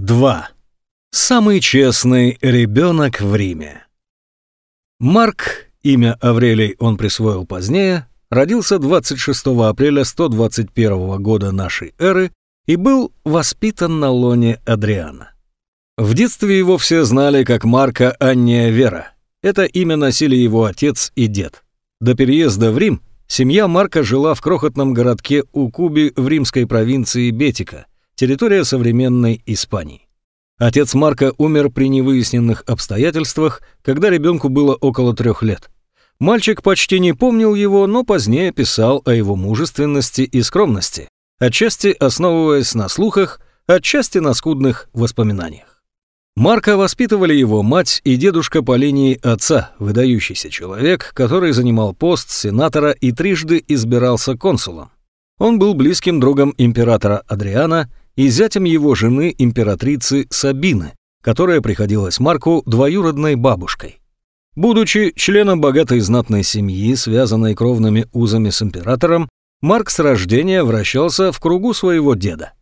2. Самый честный ребенок в Риме. Марк, имя Аврелий он присвоил позднее, родился 26 апреля 121 года нашей эры и был воспитан на лоне Адриана. В детстве его все знали как Марка Анния Вера. Это имя носили его отец и дед. До переезда в Рим семья Марка жила в крохотном городке Укуби в римской провинции Бетика, территория современной Испании. Отец Марка умер при невыясненных обстоятельствах, когда ребенку было около трех лет. Мальчик почти не помнил его, но позднее писал о его мужественности и скромности, отчасти основываясь на слухах, отчасти на скудных воспоминаниях. Марка воспитывали его мать и дедушка по линии отца, выдающийся человек, который занимал пост сенатора и трижды избирался консулом. Он был близким другом императора Адриана и зятем его жены императрицы Сабины, которая приходилась Марку двоюродной бабушкой. Будучи членом богатой знатной семьи, связанной кровными узами с императором, Марк с рождения вращался в кругу своего деда.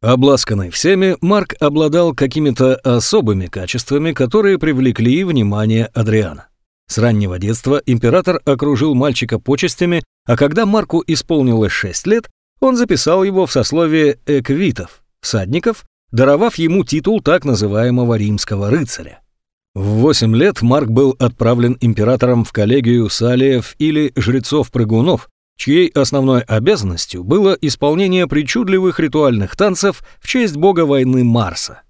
Обласканный всеми, Марк обладал какими-то особыми качествами, которые привлекли внимание Адриана. С раннего детства император окружил мальчика почестями, а когда Марку исполнилось 6 лет, он записал его в сословие эквитов, всадников, даровав ему титул так называемого римского рыцаря. В 8 лет Марк был отправлен императором в коллегию салиев или жрецов-прыгунов, чьей основной обязанностью было исполнение причудливых ритуальных танцев в честь бога войны Марса.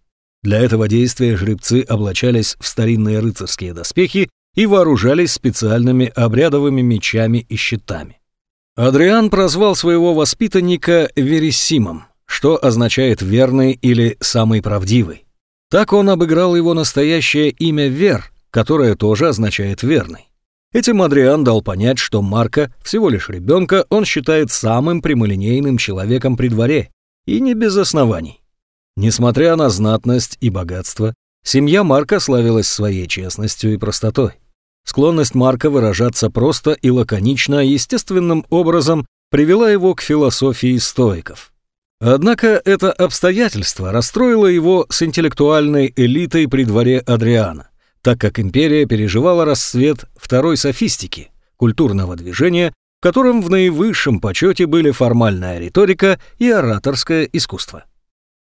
Для этого действия жребцы облачались в старинные рыцарские доспехи и вооружались специальными обрядовыми мечами и щитами. Адриан прозвал своего воспитанника Вериссимом, что означает «верный» или «самый правдивый». Так он обыграл его настоящее имя Вер, которое тоже означает «верный». Этим Адриан дал понять, что Марка, всего лишь ребенка, он считает самым прямолинейным человеком при дворе, и не без оснований. Несмотря на знатность и богатство, семья Марка славилась своей честностью и простотой. Склонность Марка выражаться просто и лаконично естественным образом привела его к философии стоиков. Однако это обстоятельство расстроило его с интеллектуальной элитой при дворе Адриана, так как империя переживала расцвет второй софистики, культурного движения, в котором в наивысшем почете были формальная риторика и ораторское искусство.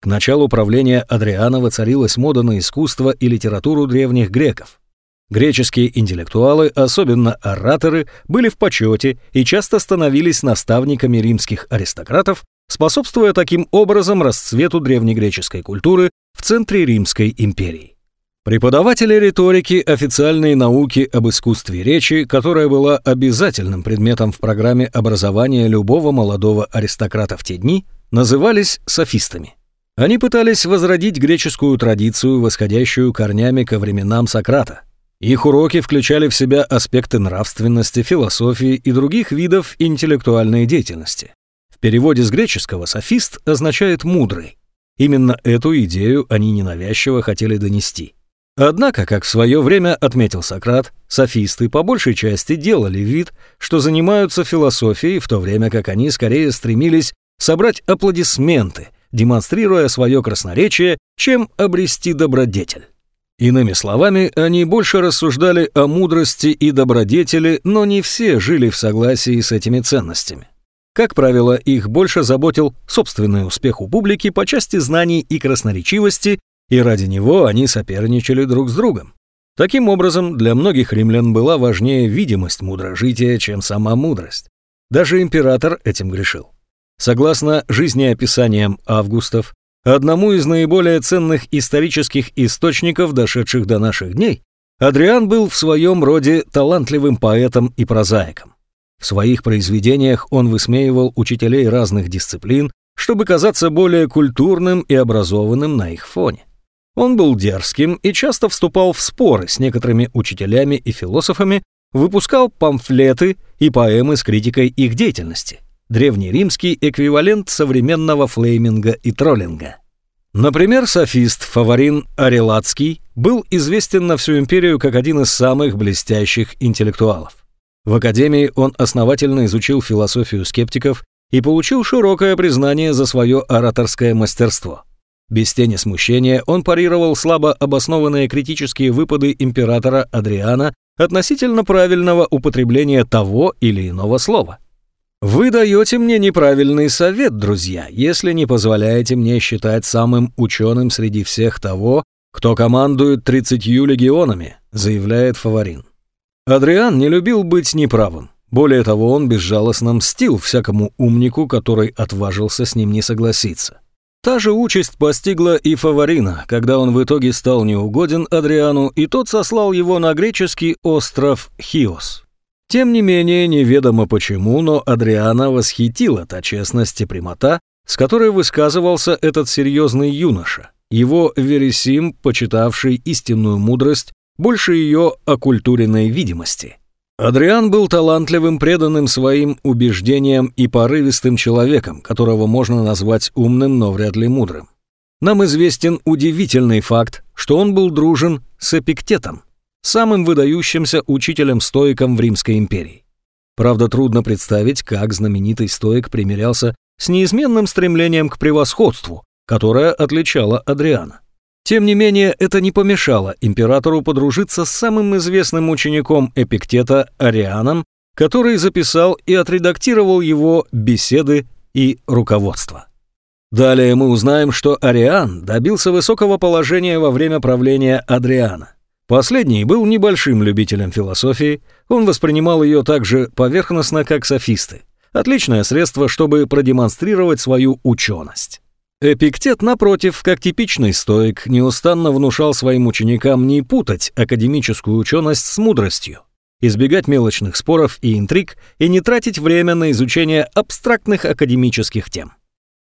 К началу правления Адриана воцарилась мода на искусство и литературу древних греков. Греческие интеллектуалы, особенно ораторы, были в почете и часто становились наставниками римских аристократов, способствуя таким образом расцвету древнегреческой культуры в центре Римской империи. Преподаватели риторики официальной науки об искусстве речи, которая была обязательным предметом в программе образования любого молодого аристократа в те дни, назывались софистами. Они пытались возродить греческую традицию, восходящую корнями ко временам Сократа. Их уроки включали в себя аспекты нравственности, философии и других видов интеллектуальной деятельности. В переводе с греческого «софист» означает «мудрый». Именно эту идею они ненавязчиво хотели донести. Однако, как в свое время отметил Сократ, софисты по большей части делали вид, что занимаются философией, в то время как они скорее стремились собрать аплодисменты, демонстрируя свое красноречие, чем обрести добродетель. Иными словами, они больше рассуждали о мудрости и добродетели, но не все жили в согласии с этими ценностями. Как правило, их больше заботил собственный успех у публики по части знаний и красноречивости, и ради него они соперничали друг с другом. Таким образом, для многих римлян была важнее видимость мудрожития, чем сама мудрость. Даже император этим грешил. Согласно жизнеописаниям Августов, одному из наиболее ценных исторических источников, дошедших до наших дней, Адриан был в своем роде талантливым поэтом и прозаиком. В своих произведениях он высмеивал учителей разных дисциплин, чтобы казаться более культурным и образованным на их фоне. Он был дерзким и часто вступал в споры с некоторыми учителями и философами, выпускал памфлеты и поэмы с критикой их деятельности. Древнеримский эквивалент современного флейминга и троллинга. Например, софист Фаворин Арелацкий был известен на всю империю как один из самых блестящих интеллектуалов. В академии он основательно изучил философию скептиков и получил широкое признание за свое ораторское мастерство. Без тени смущения он парировал слабо обоснованные критические выпады императора Адриана относительно правильного употребления того или иного слова. Вы даете мне неправильный совет, друзья, если не позволяете мне считать самым ученым среди всех того, кто командует тридцатью легионами, заявляет Фаворин. Адриан не любил быть неправым. Более того, он безжалостно мстил всякому умнику, который отважился с ним не согласиться. Та же участь постигла и Фаворина, когда он в итоге стал неугоден Адриану, и тот сослал его на греческий остров Хиос. Тем не менее, неведомо почему, но Адриана восхитила та честность и прямота, с которой высказывался этот серьезный юноша, его Вересим, почитавший истинную мудрость, больше ее оккультуренной видимости. Адриан был талантливым, преданным своим убеждениям и порывистым человеком, которого можно назвать умным, но вряд ли мудрым. Нам известен удивительный факт, что он был дружен с Эпиктетом, самым выдающимся учителем-стоиком в Римской империи. Правда, трудно представить, как знаменитый стоик примирялся с неизменным стремлением к превосходству, которое отличало Адриана. Тем не менее, это не помешало императору подружиться с самым известным учеником Эпиктета Арианом, который записал и отредактировал его беседы и руководство. Далее мы узнаем, что Ариан добился высокого положения во время правления Адриана. Последний был небольшим любителем философии, он воспринимал ее так же поверхностно, как софисты. Отличное средство, чтобы продемонстрировать свою ученость. Эпиктет, напротив, как типичный стоик, неустанно внушал своим ученикам не путать академическую ученость с мудростью, избегать мелочных споров и интриг и не тратить время на изучение абстрактных академических тем.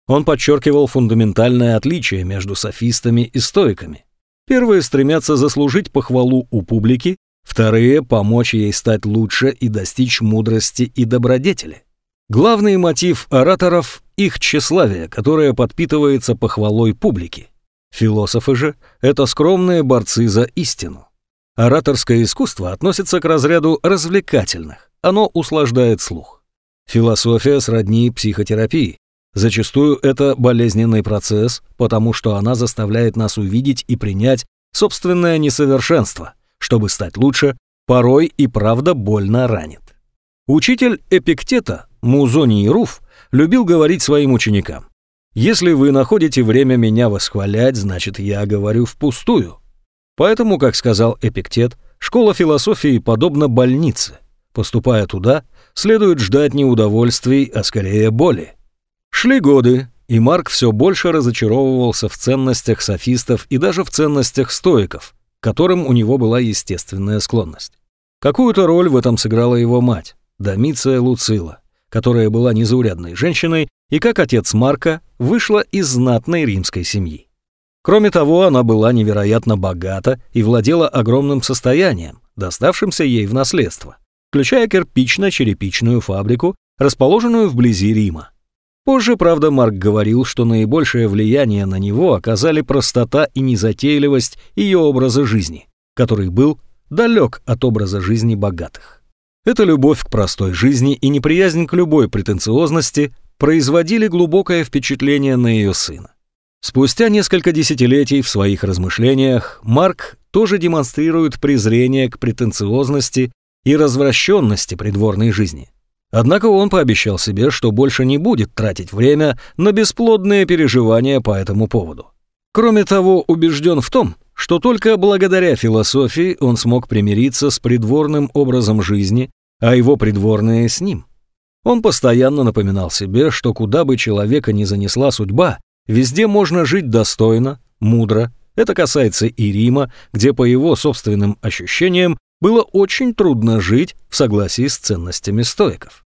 Он подчеркивал фундаментальное отличие между софистами и стоиками. Первые стремятся заслужить похвалу у публики, вторые – помочь ей стать лучше и достичь мудрости и добродетели. Главный мотив ораторов – их тщеславие, которое подпитывается похвалой публики. Философы же – это скромные борцы за истину. Ораторское искусство относится к разряду развлекательных, оно услаждает слух. Философия сродни психотерапии. Зачастую это болезненный процесс, потому что она заставляет нас увидеть и принять собственное несовершенство, чтобы стать лучше, порой и правда больно ранит. Учитель Эпиктета Музоний Руф любил говорить своим ученикам, «Если вы находите время меня восхвалять, значит, я говорю впустую». Поэтому, как сказал Эпиктет, школа философии подобна больнице. Поступая туда, следует ждать не удовольствий, а скорее боли. Шли годы, и Марк все больше разочаровывался в ценностях софистов и даже в ценностях стоиков, к которым у него была естественная склонность. Какую-то роль в этом сыграла его мать, Домиция Луцила которая была незаурядной женщиной и, как отец Марка, вышла из знатной римской семьи. Кроме того, она была невероятно богата и владела огромным состоянием, доставшимся ей в наследство, включая кирпично-черепичную фабрику, расположенную вблизи Рима. Позже, правда, Марк говорил, что наибольшее влияние на него оказали простота и незатейливость ее образа жизни, который был далек от образа жизни богатых. Эта любовь к простой жизни и неприязнь к любой претенциозности производили глубокое впечатление на ее сына. Спустя несколько десятилетий в своих размышлениях Марк тоже демонстрирует презрение к претенциозности и развращенности придворной жизни. Однако он пообещал себе, что больше не будет тратить время на бесплодные переживания по этому поводу. Кроме того, убежден в том, что только благодаря философии он смог примириться с придворным образом жизни, а его придворные с ним. Он постоянно напоминал себе, что куда бы человека ни занесла судьба, везде можно жить достойно, мудро. Это касается и Рима, где, по его собственным ощущениям, было очень трудно жить в согласии с ценностями стоиков.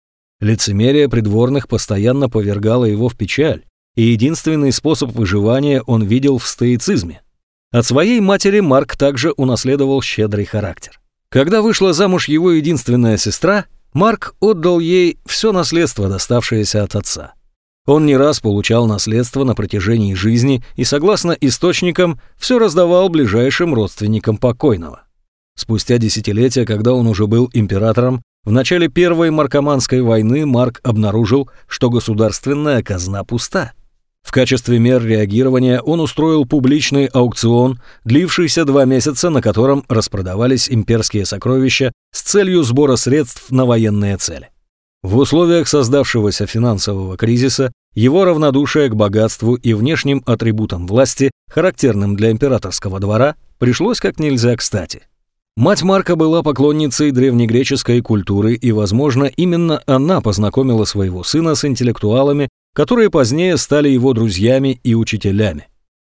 Лицемерие придворных постоянно повергало его в печаль, и единственный способ выживания он видел в стоицизме. От своей матери Марк также унаследовал щедрый характер. Когда вышла замуж его единственная сестра, Марк отдал ей все наследство, доставшееся от отца. Он не раз получал наследство на протяжении жизни и, согласно источникам, все раздавал ближайшим родственникам покойного. Спустя десятилетия, когда он уже был императором, в начале Первой Маркоманской войны Марк обнаружил, что государственная казна пуста. В качестве мер реагирования он устроил публичный аукцион, длившийся два месяца, на котором распродавались имперские сокровища с целью сбора средств на военные цели. В условиях создавшегося финансового кризиса его равнодушие к богатству и внешним атрибутам власти, характерным для императорского двора, пришлось как нельзя кстати. Мать Марка была поклонницей древнегреческой культуры, и, возможно, именно она познакомила своего сына с интеллектуалами, которые позднее стали его друзьями и учителями.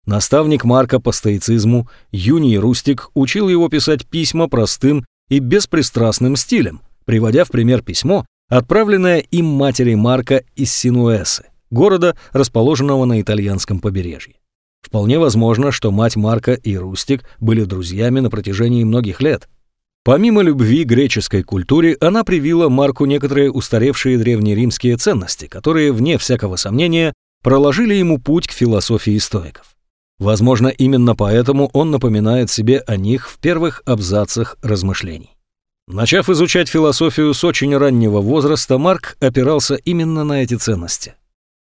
Наставник Марка по стоицизму, Юний Рустик, учил его писать письма простым и беспристрастным стилем, приводя в пример письмо, отправленное им матери Марка из Синуэсы, города, расположенного на итальянском побережье. Вполне возможно, что мать Марка и Рустик были друзьями на протяжении многих лет. Помимо любви к греческой культуре, она привила Марку некоторые устаревшие древнеримские ценности, которые, вне всякого сомнения, проложили ему путь к философии стоиков. Возможно, именно поэтому он напоминает себе о них в первых абзацах размышлений. Начав изучать философию с очень раннего возраста, Марк опирался именно на эти ценности.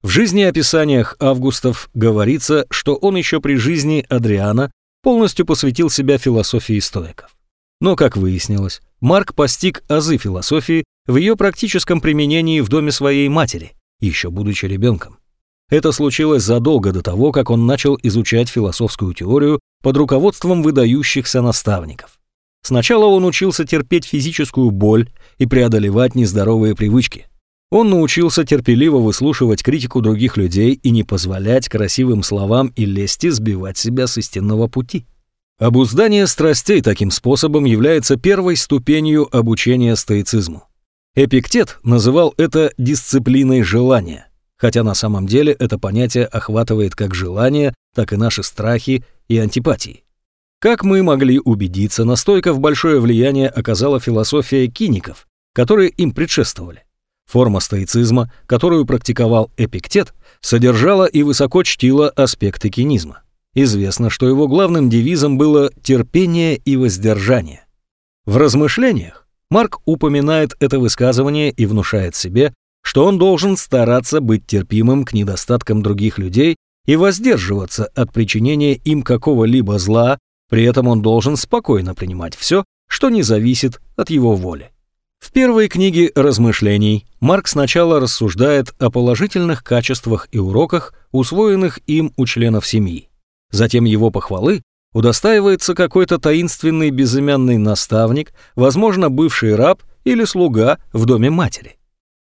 В жизнеописаниях Августов говорится, что он еще при жизни Адриана полностью посвятил себя философии стоиков. Но, как выяснилось, Марк постиг азы философии в ее практическом применении в доме своей матери, еще будучи ребенком. Это случилось задолго до того, как он начал изучать философскую теорию под руководством выдающихся наставников. Сначала он учился терпеть физическую боль и преодолевать нездоровые привычки – он научился терпеливо выслушивать критику других людей и не позволять красивым словам и лести сбивать себя с истинного пути. Обуздание страстей таким способом является первой ступенью обучения стоицизму. Эпиктет называл это дисциплиной желания, хотя на самом деле это понятие охватывает как желание, так и наши страхи и антипатии. Как мы могли убедиться, настолько в большое влияние оказала философия киников, которые им предшествовали. Форма стоицизма, которую практиковал Эпиктет, содержала и высоко чтила аспекты кинизма. Известно, что его главным девизом было терпение и воздержание. В размышлениях Марк упоминает это высказывание и внушает себе, что он должен стараться быть терпимым к недостаткам других людей и воздерживаться от причинения им какого-либо зла, при этом он должен спокойно принимать все, что не зависит от его воли. В первой книге размышлений Марк сначала рассуждает о положительных качествах и уроках, усвоенных им у членов семьи. Затем его похвалы удостаивается какой-то таинственный безымянный наставник, возможно, бывший раб или слуга в доме матери.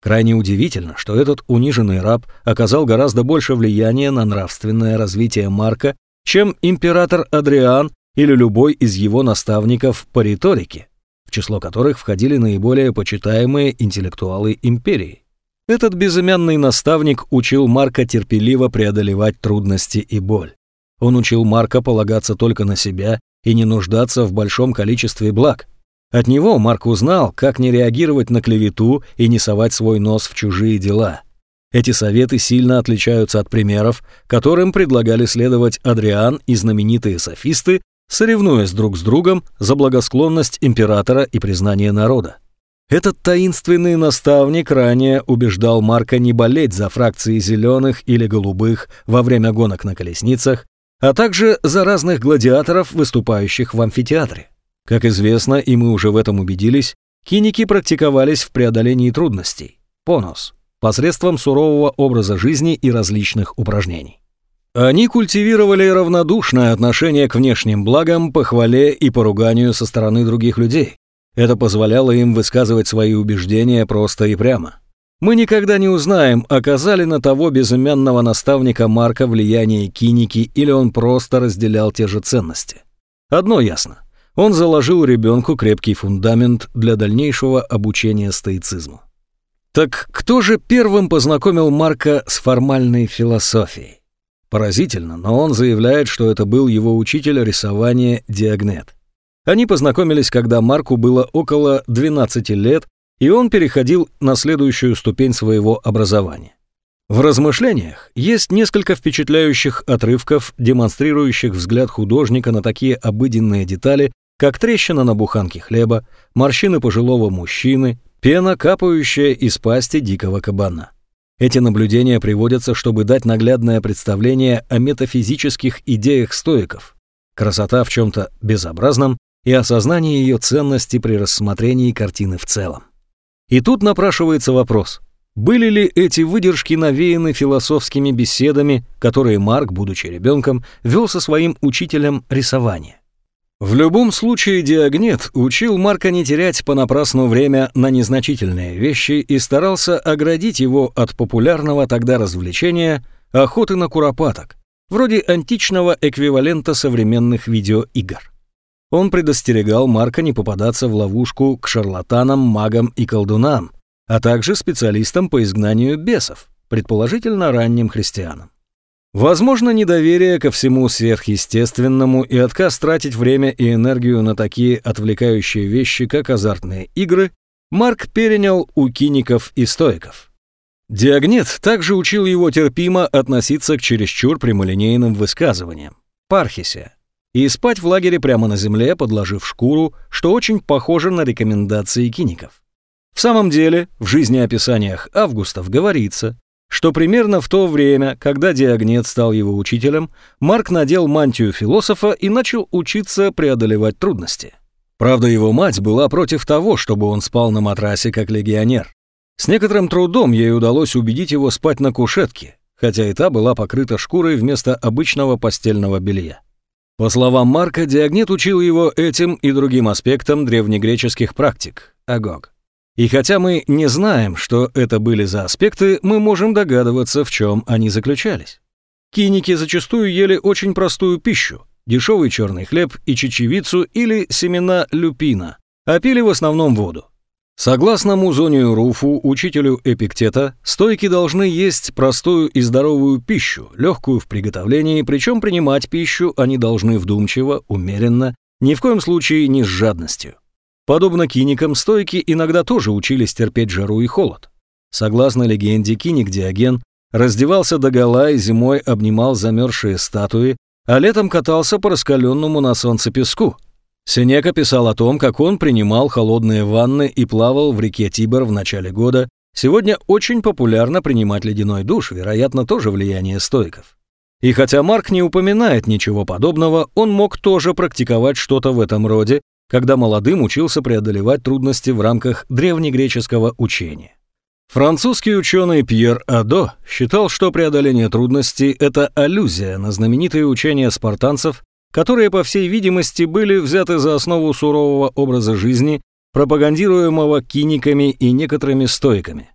Крайне удивительно, что этот униженный раб оказал гораздо больше влияния на нравственное развитие Марка, чем император Адриан или любой из его наставников по риторике число которых входили наиболее почитаемые интеллектуалы империи. Этот безымянный наставник учил Марка терпеливо преодолевать трудности и боль. Он учил Марка полагаться только на себя и не нуждаться в большом количестве благ. От него Марк узнал, как не реагировать на клевету и не совать свой нос в чужие дела. Эти советы сильно отличаются от примеров, которым предлагали следовать Адриан и знаменитые софисты, соревнуясь друг с другом за благосклонность императора и признание народа. Этот таинственный наставник ранее убеждал Марка не болеть за фракции зеленых или голубых во время гонок на колесницах, а также за разных гладиаторов, выступающих в амфитеатре. Как известно, и мы уже в этом убедились, киники практиковались в преодолении трудностей, понос, посредством сурового образа жизни и различных упражнений. Они культивировали равнодушное отношение к внешним благам, похвале и поруганию со стороны других людей. Это позволяло им высказывать свои убеждения просто и прямо. Мы никогда не узнаем, оказали на того безымянного наставника Марка влияние киники или он просто разделял те же ценности. Одно ясно. Он заложил ребенку крепкий фундамент для дальнейшего обучения стоицизму. Так кто же первым познакомил Марка с формальной философией? Поразительно, но он заявляет, что это был его учитель рисования Диагнет. Они познакомились, когда Марку было около 12 лет, и он переходил на следующую ступень своего образования. В размышлениях есть несколько впечатляющих отрывков, демонстрирующих взгляд художника на такие обыденные детали, как трещина на буханке хлеба, морщины пожилого мужчины, пена, капающая из пасти дикого кабана. Эти наблюдения приводятся, чтобы дать наглядное представление о метафизических идеях стоиков. Красота в чем-то безобразном и осознание ее ценности при рассмотрении картины в целом. И тут напрашивается вопрос, были ли эти выдержки навеяны философскими беседами, которые Марк, будучи ребенком, вел со своим учителем рисования? В любом случае Диагнет учил Марка не терять понапрасну время на незначительные вещи и старался оградить его от популярного тогда развлечения охоты на куропаток, вроде античного эквивалента современных видеоигр. Он предостерегал Марка не попадаться в ловушку к шарлатанам, магам и колдунам, а также специалистам по изгнанию бесов, предположительно ранним христианам. Возможно, недоверие ко всему сверхъестественному и отказ тратить время и энергию на такие отвлекающие вещи, как азартные игры, Марк перенял у киников и стоиков. Диагнет также учил его терпимо относиться к чересчур прямолинейным высказываниям, пархисе, и спать в лагере прямо на земле, подложив шкуру, что очень похоже на рекомендации киников. В самом деле, в жизнеописаниях Августов говорится, что примерно в то время, когда Диагнет стал его учителем, Марк надел мантию философа и начал учиться преодолевать трудности. Правда, его мать была против того, чтобы он спал на матрасе как легионер. С некоторым трудом ей удалось убедить его спать на кушетке, хотя и та была покрыта шкурой вместо обычного постельного белья. По словам Марка, Диагнет учил его этим и другим аспектам древнегреческих практик – агог. И хотя мы не знаем, что это были за аспекты, мы можем догадываться, в чем они заключались. Киники зачастую ели очень простую пищу – дешевый черный хлеб и чечевицу или семена люпина, а пили в основном воду. Согласно Музонию Руфу, учителю Эпиктета, стойки должны есть простую и здоровую пищу, легкую в приготовлении, причем принимать пищу они должны вдумчиво, умеренно, ни в коем случае не с жадностью. Подобно киникам, стойки иногда тоже учились терпеть жару и холод. Согласно легенде, киник Диоген раздевался догола и зимой обнимал замерзшие статуи, а летом катался по раскаленному на солнце песку. Сенека писал о том, как он принимал холодные ванны и плавал в реке Тибр в начале года. Сегодня очень популярно принимать ледяной душ, вероятно, тоже влияние стойков. И хотя Марк не упоминает ничего подобного, он мог тоже практиковать что-то в этом роде, когда молодым учился преодолевать трудности в рамках древнегреческого учения. Французский ученый Пьер Адо считал, что преодоление трудностей – это аллюзия на знаменитые учения спартанцев, которые, по всей видимости, были взяты за основу сурового образа жизни, пропагандируемого киниками и некоторыми стоиками.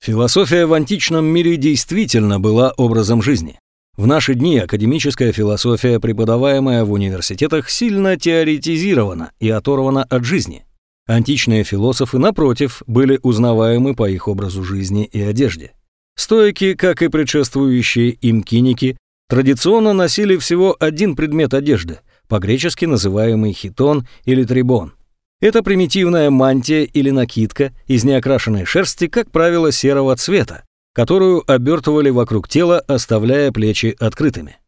Философия в античном мире действительно была образом жизни. В наши дни академическая философия, преподаваемая в университетах, сильно теоретизирована и оторвана от жизни. Античные философы, напротив, были узнаваемы по их образу жизни и одежде. Стоики, как и предшествующие им киники, традиционно носили всего один предмет одежды, по-гречески называемый хитон или трибон. Это примитивная мантия или накидка из неокрашенной шерсти, как правило, серого цвета, которую обертывали вокруг тела, оставляя плечи открытыми.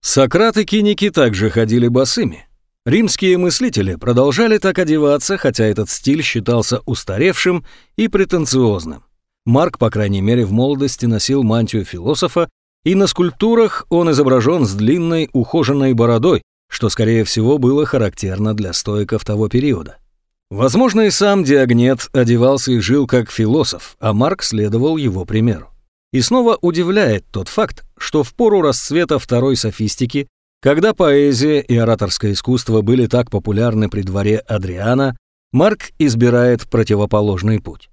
Сократ и киники также ходили босыми. Римские мыслители продолжали так одеваться, хотя этот стиль считался устаревшим и претенциозным. Марк, по крайней мере, в молодости носил мантию философа, и на скульптурах он изображен с длинной ухоженной бородой, что, скорее всего, было характерно для стоиков того периода. Возможно, и сам Диагнет одевался и жил как философ, а Марк следовал его примеру. И снова удивляет тот факт, что в пору расцвета второй софистики, когда поэзия и ораторское искусство были так популярны при дворе Адриана, Марк избирает противоположный путь.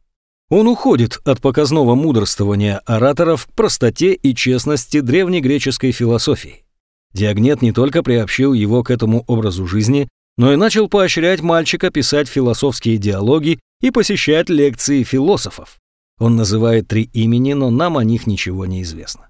Он уходит от показного мудрствования ораторов к простоте и честности древнегреческой философии. Диагнет не только приобщил его к этому образу жизни, но и начал поощрять мальчика писать философские диалоги и посещать лекции философов. Он называет три имени, но нам о них ничего не известно.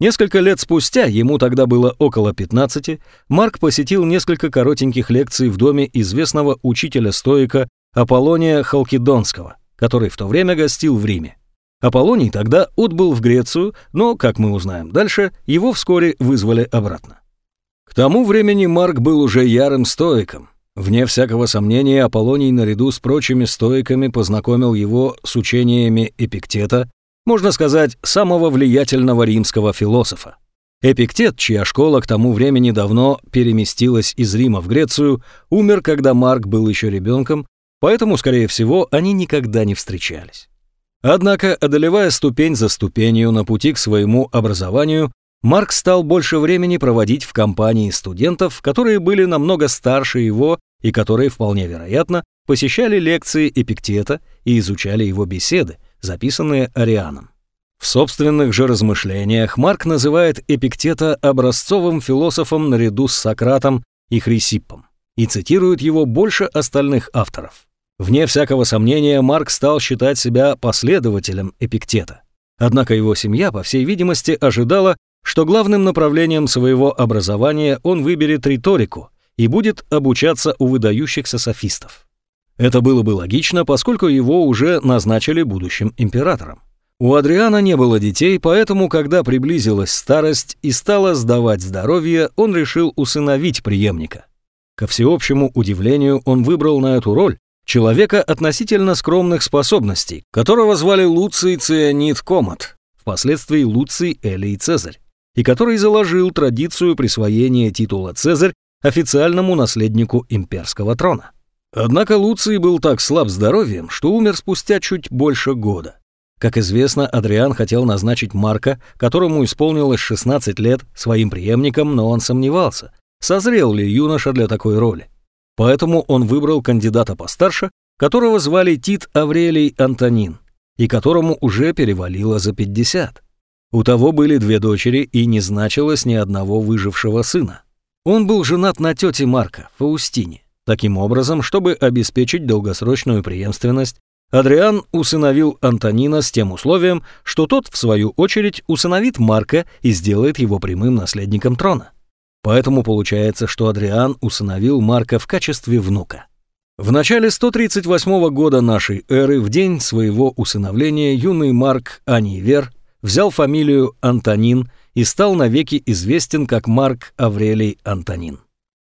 Несколько лет спустя, ему тогда было около 15, Марк посетил несколько коротеньких лекций в доме известного учителя-стоика Аполлония Халкидонского, который в то время гостил в Риме. Аполлоний тогда отбыл в Грецию, но, как мы узнаем дальше, его вскоре вызвали обратно. К тому времени Марк был уже ярым стоиком, Вне всякого сомнения, Аполлоний наряду с прочими стоиками познакомил его с учениями Эпиктета, можно сказать, самого влиятельного римского философа. Эпиктет, чья школа к тому времени давно переместилась из Рима в Грецию, умер, когда Марк был еще ребенком, поэтому, скорее всего, они никогда не встречались. Однако, одолевая ступень за ступенью на пути к своему образованию, Марк стал больше времени проводить в компании студентов, которые были намного старше его и которые, вполне вероятно, посещали лекции Эпиктета и изучали его беседы, записанные Арианом. В собственных же размышлениях Марк называет Эпиктета образцовым философом наряду с Сократом и Хрисиппом и цитирует его больше остальных авторов. Вне всякого сомнения, Марк стал считать себя последователем Эпиктета. Однако его семья, по всей видимости, ожидала, что главным направлением своего образования он выберет риторику и будет обучаться у выдающихся софистов. Это было бы логично, поскольку его уже назначили будущим императором. У Адриана не было детей, поэтому, когда приблизилась старость и стала сдавать здоровье, он решил усыновить преемника. Ко всеобщему удивлению, он выбрал на эту роль человека относительно скромных способностей, которого звали Луций Цианид Комат, впоследствии Луций Элий Цезарь, и который заложил традицию присвоения титула Цезарь официальному наследнику имперского трона. Однако Луций был так слаб здоровьем, что умер спустя чуть больше года. Как известно, Адриан хотел назначить Марка, которому исполнилось 16 лет, своим преемником, но он сомневался, созрел ли юноша для такой роли. Поэтому он выбрал кандидата постарше, которого звали Тит Аврелий Антонин, и которому уже перевалило за 50. У того были две дочери и не значилось ни одного выжившего сына. Он был женат на тете Марка, Фаустине. Таким образом, чтобы обеспечить долгосрочную преемственность, Адриан усыновил Антонина с тем условием, что тот, в свою очередь, усыновит Марка и сделает его прямым наследником трона. Поэтому получается, что Адриан усыновил Марка в качестве внука. В начале 138 года нашей эры, в день своего усыновления, юный Марк Анивер взял фамилию Антонин и стал навеки известен как Марк Аврелий Антонин.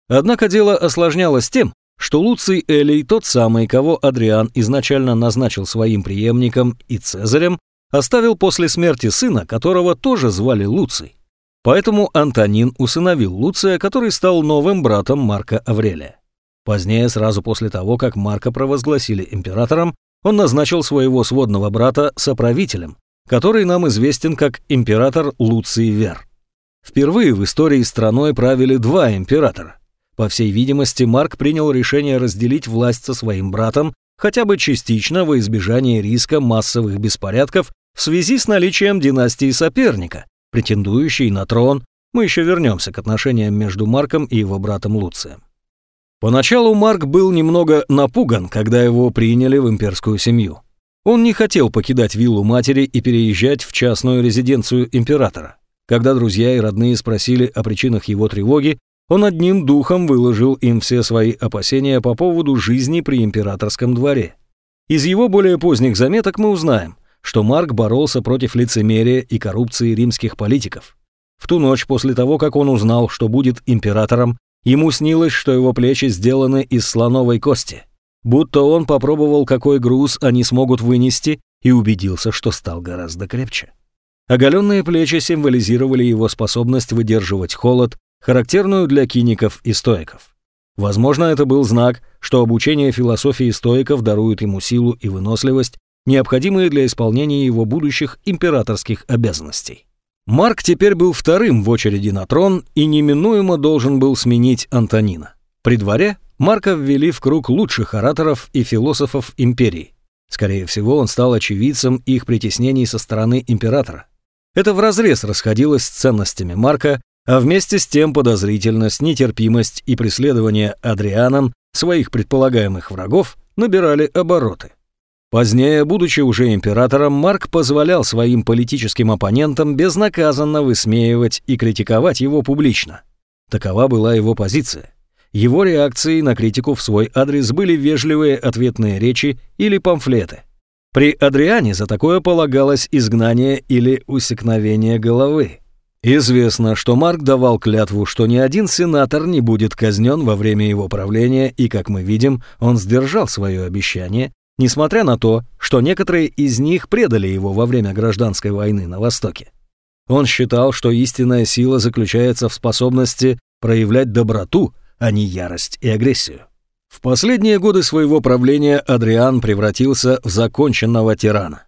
Однако дело осложнялось тем, что Луций Элей, тот самый, кого Адриан изначально назначил своим преемником и Цезарем, оставил после смерти сына, которого тоже звали Луций. Поэтому Антонин усыновил Луция, который стал новым братом Марка Аврелия. Позднее, сразу после того, как Марка провозгласили императором, он назначил своего сводного брата соправителем, который нам известен как император Луций Вер. Впервые в истории страной правили два императора по всей видимости, Марк принял решение разделить власть со своим братом, хотя бы частично во избежание риска массовых беспорядков в связи с наличием династии соперника, претендующей на трон. Мы еще вернемся к отношениям между Марком и его братом Луцием. Поначалу Марк был немного напуган, когда его приняли в имперскую семью. Он не хотел покидать виллу матери и переезжать в частную резиденцию императора. Когда друзья и родные спросили о причинах его тревоги, он одним духом выложил им все свои опасения по поводу жизни при императорском дворе. Из его более поздних заметок мы узнаем, что Марк боролся против лицемерия и коррупции римских политиков. В ту ночь после того, как он узнал, что будет императором, ему снилось, что его плечи сделаны из слоновой кости, будто он попробовал, какой груз они смогут вынести, и убедился, что стал гораздо крепче. Оголенные плечи символизировали его способность выдерживать холод характерную для киников и стоиков. Возможно, это был знак, что обучение философии стоиков дарует ему силу и выносливость, необходимые для исполнения его будущих императорских обязанностей. Марк теперь был вторым в очереди на трон и неминуемо должен был сменить Антонина. При дворе Марка ввели в круг лучших ораторов и философов империи. Скорее всего, он стал очевидцем их притеснений со стороны императора. Это вразрез расходилось с ценностями Марка, а вместе с тем подозрительность, нетерпимость и преследование Адрианом своих предполагаемых врагов набирали обороты. Позднее, будучи уже императором, Марк позволял своим политическим оппонентам безнаказанно высмеивать и критиковать его публично. Такова была его позиция. Его реакции на критику в свой адрес были вежливые ответные речи или памфлеты. При Адриане за такое полагалось изгнание или усекновение головы. Известно, что Марк давал клятву, что ни один сенатор не будет казнен во время его правления, и, как мы видим, он сдержал свое обещание, несмотря на то, что некоторые из них предали его во время гражданской войны на Востоке. Он считал, что истинная сила заключается в способности проявлять доброту, а не ярость и агрессию. В последние годы своего правления Адриан превратился в законченного тирана.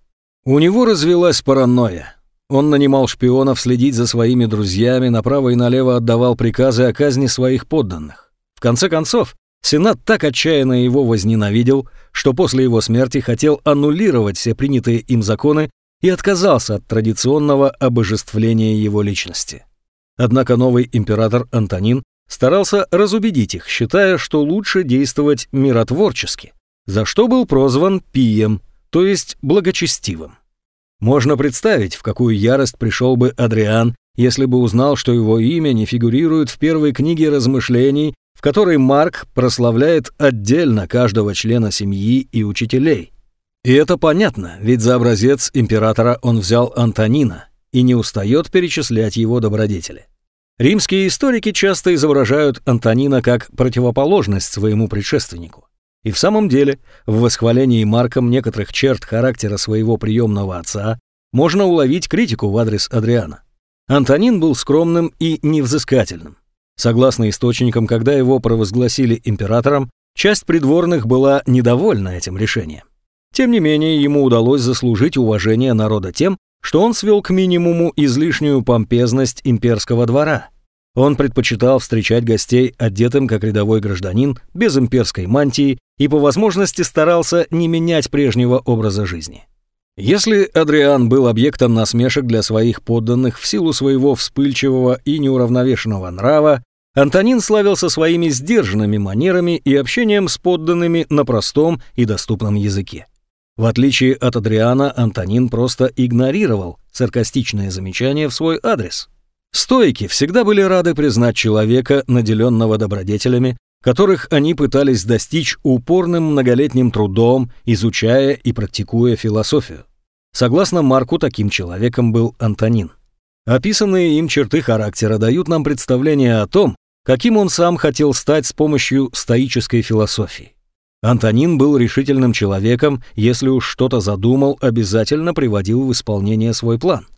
У него развелась паранойя. Он нанимал шпионов следить за своими друзьями, направо и налево отдавал приказы о казни своих подданных. В конце концов, Сенат так отчаянно его возненавидел, что после его смерти хотел аннулировать все принятые им законы и отказался от традиционного обожествления его личности. Однако новый император Антонин старался разубедить их, считая, что лучше действовать миротворчески, за что был прозван Пием, то есть благочестивым. Можно представить, в какую ярость пришел бы Адриан, если бы узнал, что его имя не фигурирует в первой книге размышлений, в которой Марк прославляет отдельно каждого члена семьи и учителей. И это понятно, ведь за образец императора он взял Антонина и не устает перечислять его добродетели. Римские историки часто изображают Антонина как противоположность своему предшественнику. И в самом деле, в восхвалении Марком некоторых черт характера своего приемного отца можно уловить критику в адрес Адриана. Антонин был скромным и невзыскательным. Согласно источникам, когда его провозгласили императором, часть придворных была недовольна этим решением. Тем не менее, ему удалось заслужить уважение народа тем, что он свел к минимуму излишнюю помпезность имперского двора – он предпочитал встречать гостей одетым как рядовой гражданин, без имперской мантии и по возможности старался не менять прежнего образа жизни. Если Адриан был объектом насмешек для своих подданных в силу своего вспыльчивого и неуравновешенного нрава, Антонин славился своими сдержанными манерами и общением с подданными на простом и доступном языке. В отличие от Адриана, Антонин просто игнорировал саркастичные замечания в свой адрес – Стойки всегда были рады признать человека, наделенного добродетелями, которых они пытались достичь упорным многолетним трудом, изучая и практикуя философию. Согласно Марку, таким человеком был Антонин. Описанные им черты характера дают нам представление о том, каким он сам хотел стать с помощью стоической философии. Антонин был решительным человеком, если уж что-то задумал, обязательно приводил в исполнение свой план –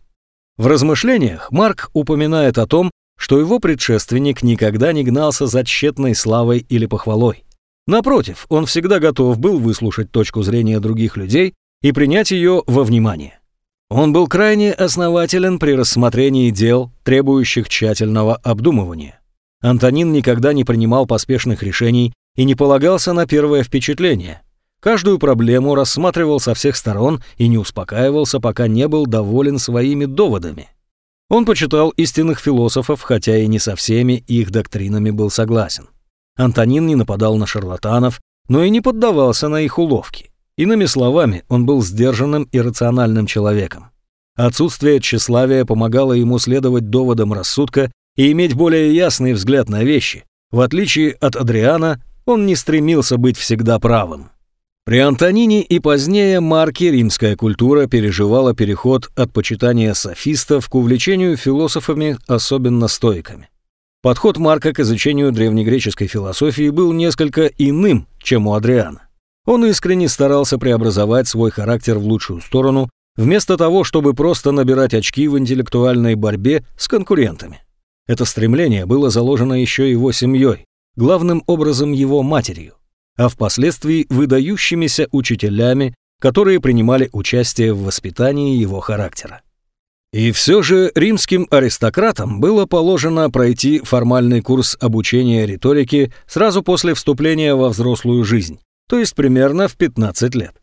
в размышлениях Марк упоминает о том, что его предшественник никогда не гнался за тщетной славой или похвалой. Напротив, он всегда готов был выслушать точку зрения других людей и принять ее во внимание. Он был крайне основателен при рассмотрении дел, требующих тщательного обдумывания. Антонин никогда не принимал поспешных решений и не полагался на первое впечатление, Каждую проблему рассматривал со всех сторон и не успокаивался, пока не был доволен своими доводами. Он почитал истинных философов, хотя и не со всеми их доктринами был согласен. Антонин не нападал на шарлатанов, но и не поддавался на их уловки. Иными словами, он был сдержанным и рациональным человеком. Отсутствие тщеславия помогало ему следовать доводам рассудка и иметь более ясный взгляд на вещи. В отличие от Адриана, он не стремился быть всегда правым. При Антонине и позднее Марке римская культура переживала переход от почитания софистов к увлечению философами, особенно стоиками. Подход Марка к изучению древнегреческой философии был несколько иным, чем у Адриана. Он искренне старался преобразовать свой характер в лучшую сторону, вместо того, чтобы просто набирать очки в интеллектуальной борьбе с конкурентами. Это стремление было заложено еще его семьей, главным образом его матерью а впоследствии выдающимися учителями, которые принимали участие в воспитании его характера. И все же римским аристократам было положено пройти формальный курс обучения риторики сразу после вступления во взрослую жизнь, то есть примерно в 15 лет.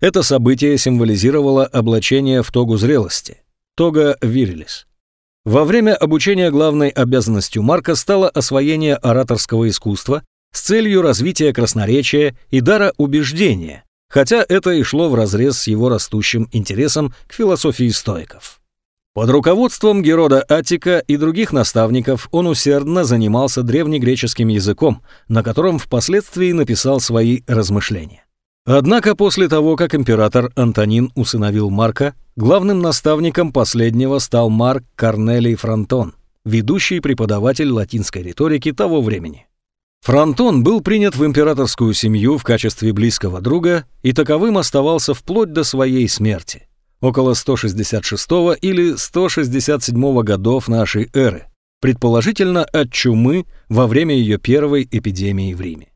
Это событие символизировало облачение в тогу зрелости, тога вирилис. Во время обучения главной обязанностью Марка стало освоение ораторского искусства, с целью развития красноречия и дара убеждения, хотя это и шло вразрез с его растущим интересом к философии стоиков. Под руководством Герода Аттика и других наставников он усердно занимался древнегреческим языком, на котором впоследствии написал свои размышления. Однако после того, как император Антонин усыновил Марка, главным наставником последнего стал Марк Корнелий Фронтон, ведущий преподаватель латинской риторики того времени. Фронтон был принят в императорскую семью в качестве близкого друга и таковым оставался вплоть до своей смерти, около 166 или 167 годов нашей эры, предположительно от чумы во время ее первой эпидемии в Риме.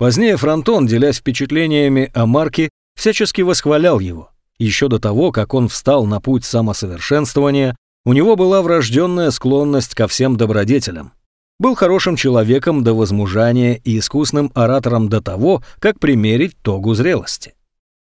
Позднее Фронтон, делясь впечатлениями о Марке, всячески восхвалял его. Еще до того, как он встал на путь самосовершенствования, у него была врожденная склонность ко всем добродетелям, был хорошим человеком до возмужания и искусным оратором до того, как примерить тогу зрелости.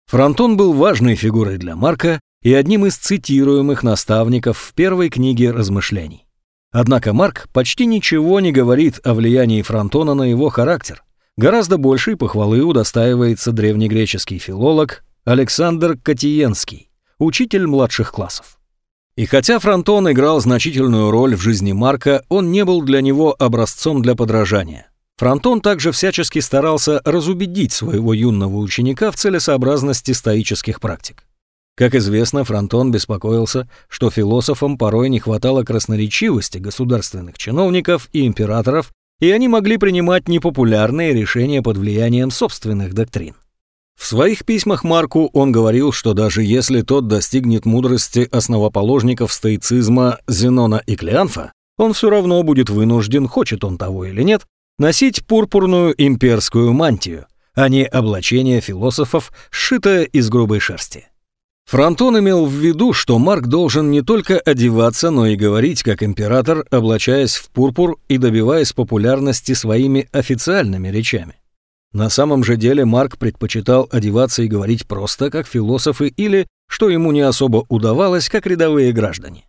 Фронтон был важной фигурой для Марка и одним из цитируемых наставников в первой книге размышлений. Однако Марк почти ничего не говорит о влиянии Фронтона на его характер. Гораздо большей похвалы удостаивается древнегреческий филолог Александр Катиенский, учитель младших классов. И хотя Фронтон играл значительную роль в жизни Марка, он не был для него образцом для подражания. Фронтон также всячески старался разубедить своего юного ученика в целесообразности стоических практик. Как известно, Фронтон беспокоился, что философам порой не хватало красноречивости государственных чиновников и императоров, и они могли принимать непопулярные решения под влиянием собственных доктрин. В своих письмах Марку он говорил, что даже если тот достигнет мудрости основоположников стоицизма Зенона и Клеанфа, он все равно будет вынужден, хочет он того или нет, носить пурпурную имперскую мантию, а не облачение философов, сшитое из грубой шерсти. Фронтон имел в виду, что Марк должен не только одеваться, но и говорить как император, облачаясь в пурпур и добиваясь популярности своими официальными речами. На самом же деле Марк предпочитал одеваться и говорить просто, как философы, или, что ему не особо удавалось, как рядовые граждане.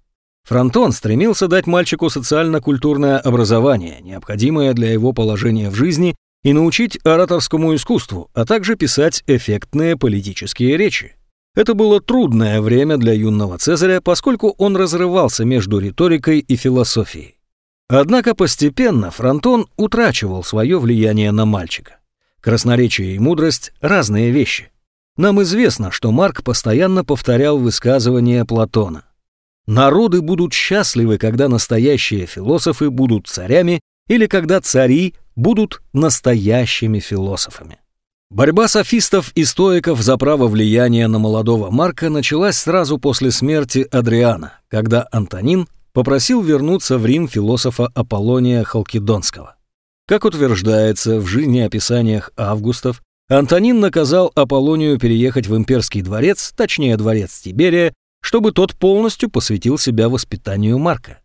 Фронтон стремился дать мальчику социально-культурное образование, необходимое для его положения в жизни, и научить ораторскому искусству, а также писать эффектные политические речи. Это было трудное время для юного Цезаря, поскольку он разрывался между риторикой и философией. Однако постепенно Фронтон утрачивал свое влияние на мальчика. Красноречие и мудрость – разные вещи. Нам известно, что Марк постоянно повторял высказывания Платона. Народы будут счастливы, когда настоящие философы будут царями или когда цари будут настоящими философами. Борьба софистов и стоиков за право влияния на молодого Марка началась сразу после смерти Адриана, когда Антонин попросил вернуться в Рим философа Аполлония Халкидонского. Как утверждается в жизнеописаниях Августов, Антонин наказал Аполлонию переехать в имперский дворец, точнее дворец Тиберия, чтобы тот полностью посвятил себя воспитанию Марка.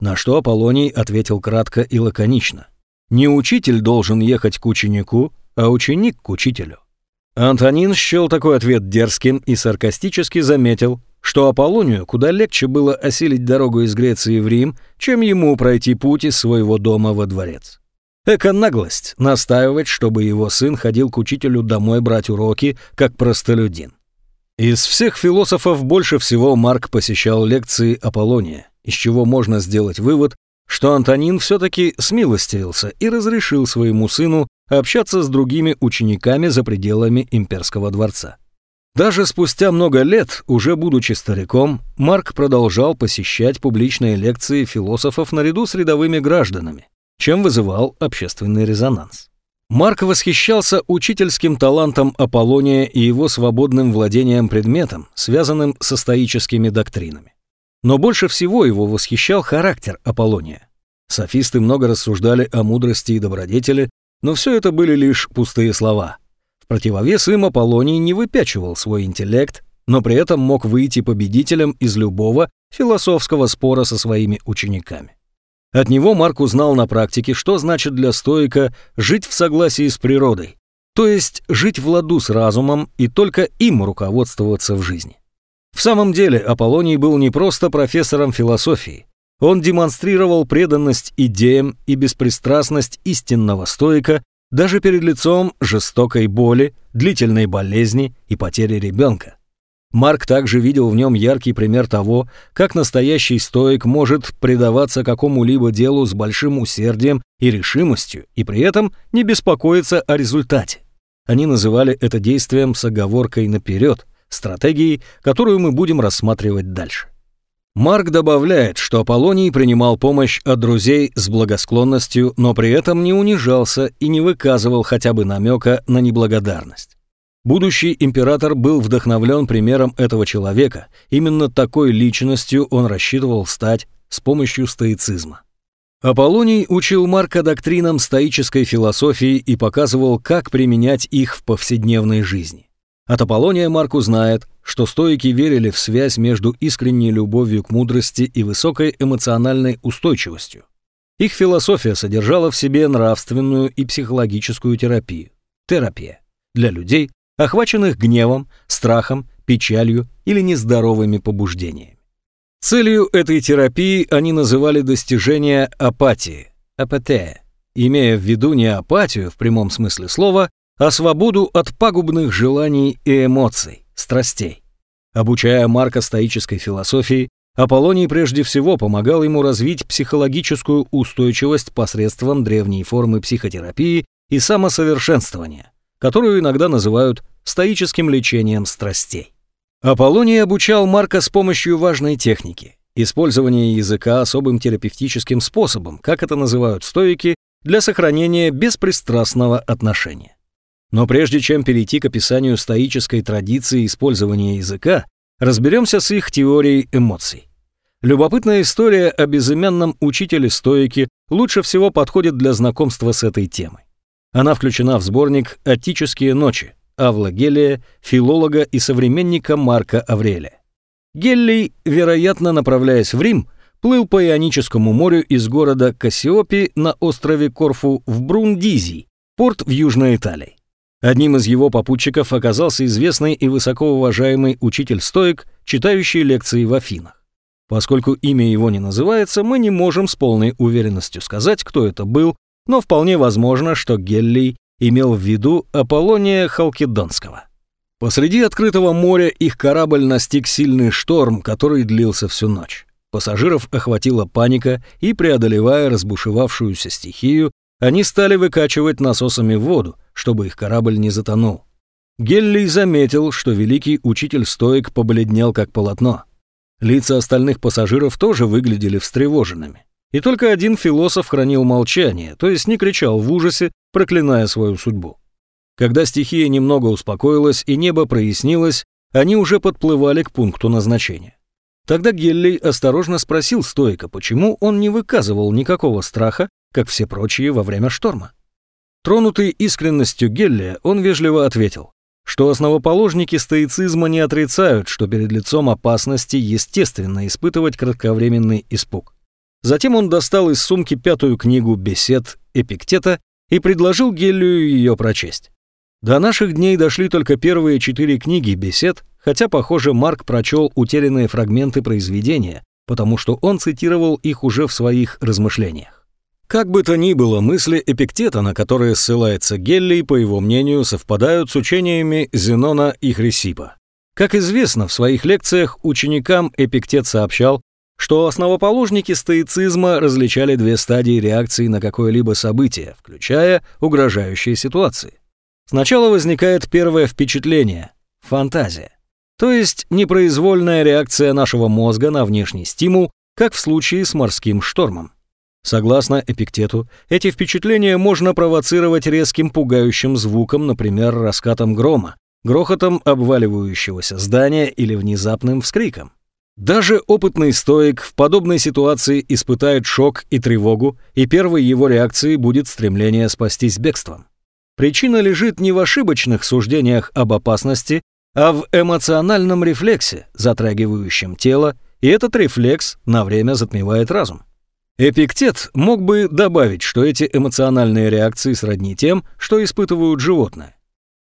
На что Аполлоний ответил кратко и лаконично. Не учитель должен ехать к ученику, а ученик к учителю. Антонин счел такой ответ дерзким и саркастически заметил, что Аполлонию куда легче было осилить дорогу из Греции в Рим, чем ему пройти путь из своего дома во дворец. Эко-наглость настаивать, чтобы его сын ходил к учителю домой брать уроки, как простолюдин. Из всех философов больше всего Марк посещал лекции Аполлония, из чего можно сделать вывод, что Антонин все-таки смилостивился и разрешил своему сыну общаться с другими учениками за пределами имперского дворца. Даже спустя много лет, уже будучи стариком, Марк продолжал посещать публичные лекции философов наряду с рядовыми гражданами, чем вызывал общественный резонанс. Марк восхищался учительским талантом Аполлония и его свободным владением предметом, связанным со стоическими доктринами. Но больше всего его восхищал характер Аполлония. Софисты много рассуждали о мудрости и добродетели, но все это были лишь пустые слова. В противовес им Аполлоний не выпячивал свой интеллект, но при этом мог выйти победителем из любого философского спора со своими учениками. От него Марк узнал на практике, что значит для стоика жить в согласии с природой, то есть жить в ладу с разумом и только им руководствоваться в жизни. В самом деле Аполлоний был не просто профессором философии. Он демонстрировал преданность идеям и беспристрастность истинного стоика даже перед лицом жестокой боли, длительной болезни и потери ребенка. Марк также видел в нем яркий пример того, как настоящий стоик может предаваться какому-либо делу с большим усердием и решимостью, и при этом не беспокоиться о результате. Они называли это действием с оговоркой наперед, стратегией, которую мы будем рассматривать дальше. Марк добавляет, что Аполлоний принимал помощь от друзей с благосклонностью, но при этом не унижался и не выказывал хотя бы намека на неблагодарность. Будущий император был вдохновлен примером этого человека, именно такой личностью он рассчитывал стать с помощью стоицизма. Аполлоний учил Марка доктринам стоической философии и показывал, как применять их в повседневной жизни. От Аполлония Марк узнает, что стоики верили в связь между искренней любовью к мудрости и высокой эмоциональной устойчивостью. Их философия содержала в себе нравственную и психологическую терапию, терапия, для людей, охваченных гневом, страхом, печалью или нездоровыми побуждениями. Целью этой терапии они называли достижение апатии, апатея, имея в виду не апатию в прямом смысле слова, а свободу от пагубных желаний и эмоций, страстей. Обучая Марка стоической философии, Аполлоний прежде всего помогал ему развить психологическую устойчивость посредством древней формы психотерапии и самосовершенствования, которую иногда называют стоическим лечением страстей. Аполлоний обучал Марка с помощью важной техники – использования языка особым терапевтическим способом, как это называют стоики, для сохранения беспристрастного отношения. Но прежде чем перейти к описанию стоической традиции использования языка, разберемся с их теорией эмоций. Любопытная история о безымянном учителе стоики лучше всего подходит для знакомства с этой темой. Она включена в сборник «Отические ночи» Авла Гелия, филолога и современника Марка Аврелия. Геллий, вероятно, направляясь в Рим, плыл по Ионическому морю из города Кассиопи на острове Корфу в Брундизий, порт в Южной Италии. Одним из его попутчиков оказался известный и высокоуважаемый учитель-стоик, читающий лекции в Афинах. Поскольку имя его не называется, мы не можем с полной уверенностью сказать, кто это был, но вполне возможно, что Геллий имел в виду Аполлония Халкидонского. Посреди открытого моря их корабль настиг сильный шторм, который длился всю ночь. Пассажиров охватила паника, и, преодолевая разбушевавшуюся стихию, они стали выкачивать насосами воду, чтобы их корабль не затонул. Геллий заметил, что великий учитель стоек побледнел как полотно. Лица остальных пассажиров тоже выглядели встревоженными. И только один философ хранил молчание, то есть не кричал в ужасе, проклиная свою судьбу. Когда стихия немного успокоилась и небо прояснилось, они уже подплывали к пункту назначения. Тогда Геллий осторожно спросил стойка, почему он не выказывал никакого страха как все прочие во время шторма. Тронутый искренностью Геллия, он вежливо ответил, что основоположники стоицизма не отрицают, что перед лицом опасности естественно испытывать кратковременный испуг. Затем он достал из сумки пятую книгу бесед Эпиктета и предложил Геллию ее прочесть. До наших дней дошли только первые четыре книги бесед, хотя, похоже, Марк прочел утерянные фрагменты произведения, потому что он цитировал их уже в своих размышлениях. Как бы то ни было, мысли Эпиктета, на которые ссылается Геллий, по его мнению, совпадают с учениями Зенона и Хрисипа. Как известно, в своих лекциях ученикам Эпиктет сообщал, что основоположники стоицизма различали две стадии реакции на какое-либо событие, включая угрожающие ситуации. Сначала возникает первое впечатление – фантазия, то есть непроизвольная реакция нашего мозга на внешний стимул, как в случае с морским штормом. Согласно Эпиктету, эти впечатления можно провоцировать резким пугающим звуком, например, раскатом грома, грохотом обваливающегося здания или внезапным вскриком. Даже опытный стоик в подобной ситуации испытает шок и тревогу, и первой его реакцией будет стремление спастись бегством. Причина лежит не в ошибочных суждениях об опасности, а в эмоциональном рефлексе, затрагивающем тело, и этот рефлекс на время затмевает разум. Эпиктет мог бы добавить, что эти эмоциональные реакции сродни тем, что испытывают животные.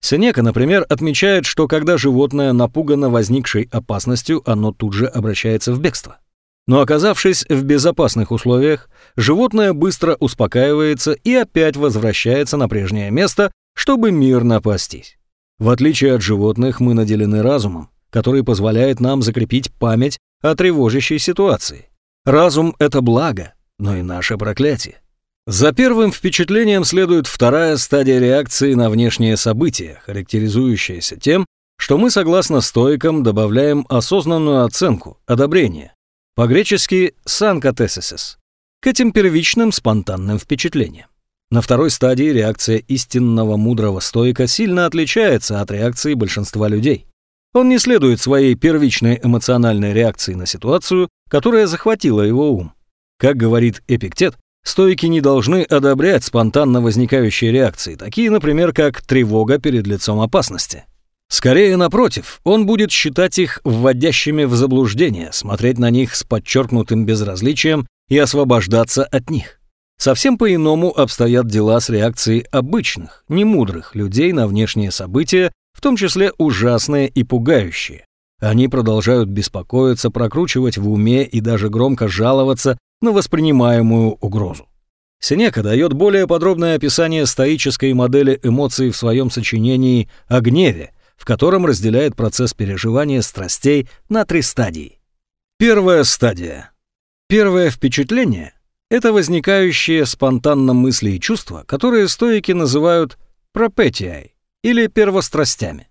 Сенека, например, отмечает, что когда животное напугано возникшей опасностью, оно тут же обращается в бегство. Но оказавшись в безопасных условиях, животное быстро успокаивается и опять возвращается на прежнее место, чтобы мирно пастись. В отличие от животных, мы наделены разумом, который позволяет нам закрепить память о тревожащей ситуации. Разум — это благо, но и наше проклятие. За первым впечатлением следует вторая стадия реакции на внешние события, характеризующаяся тем, что мы, согласно стойкам, добавляем осознанную оценку, одобрение. по-гречески «санкатесисес», к этим первичным спонтанным впечатлениям. На второй стадии реакция истинного мудрого стоика сильно отличается от реакции большинства людей. Он не следует своей первичной эмоциональной реакции на ситуацию, которая захватила его ум. Как говорит Эпиктет, стойки не должны одобрять спонтанно возникающие реакции, такие, например, как тревога перед лицом опасности. Скорее, напротив, он будет считать их вводящими в заблуждение, смотреть на них с подчеркнутым безразличием и освобождаться от них. Совсем по-иному обстоят дела с реакцией обычных, немудрых людей на внешние события, в том числе ужасные и пугающие. Они продолжают беспокоиться, прокручивать в уме и даже громко жаловаться на воспринимаемую угрозу. Сенека дает более подробное описание стоической модели эмоций в своем сочинении «О гневе», в котором разделяет процесс переживания страстей на три стадии. Первая стадия. Первое впечатление это возникающие спонтанно мысли и чувства, которые стоики называют пропетиай или первострастями.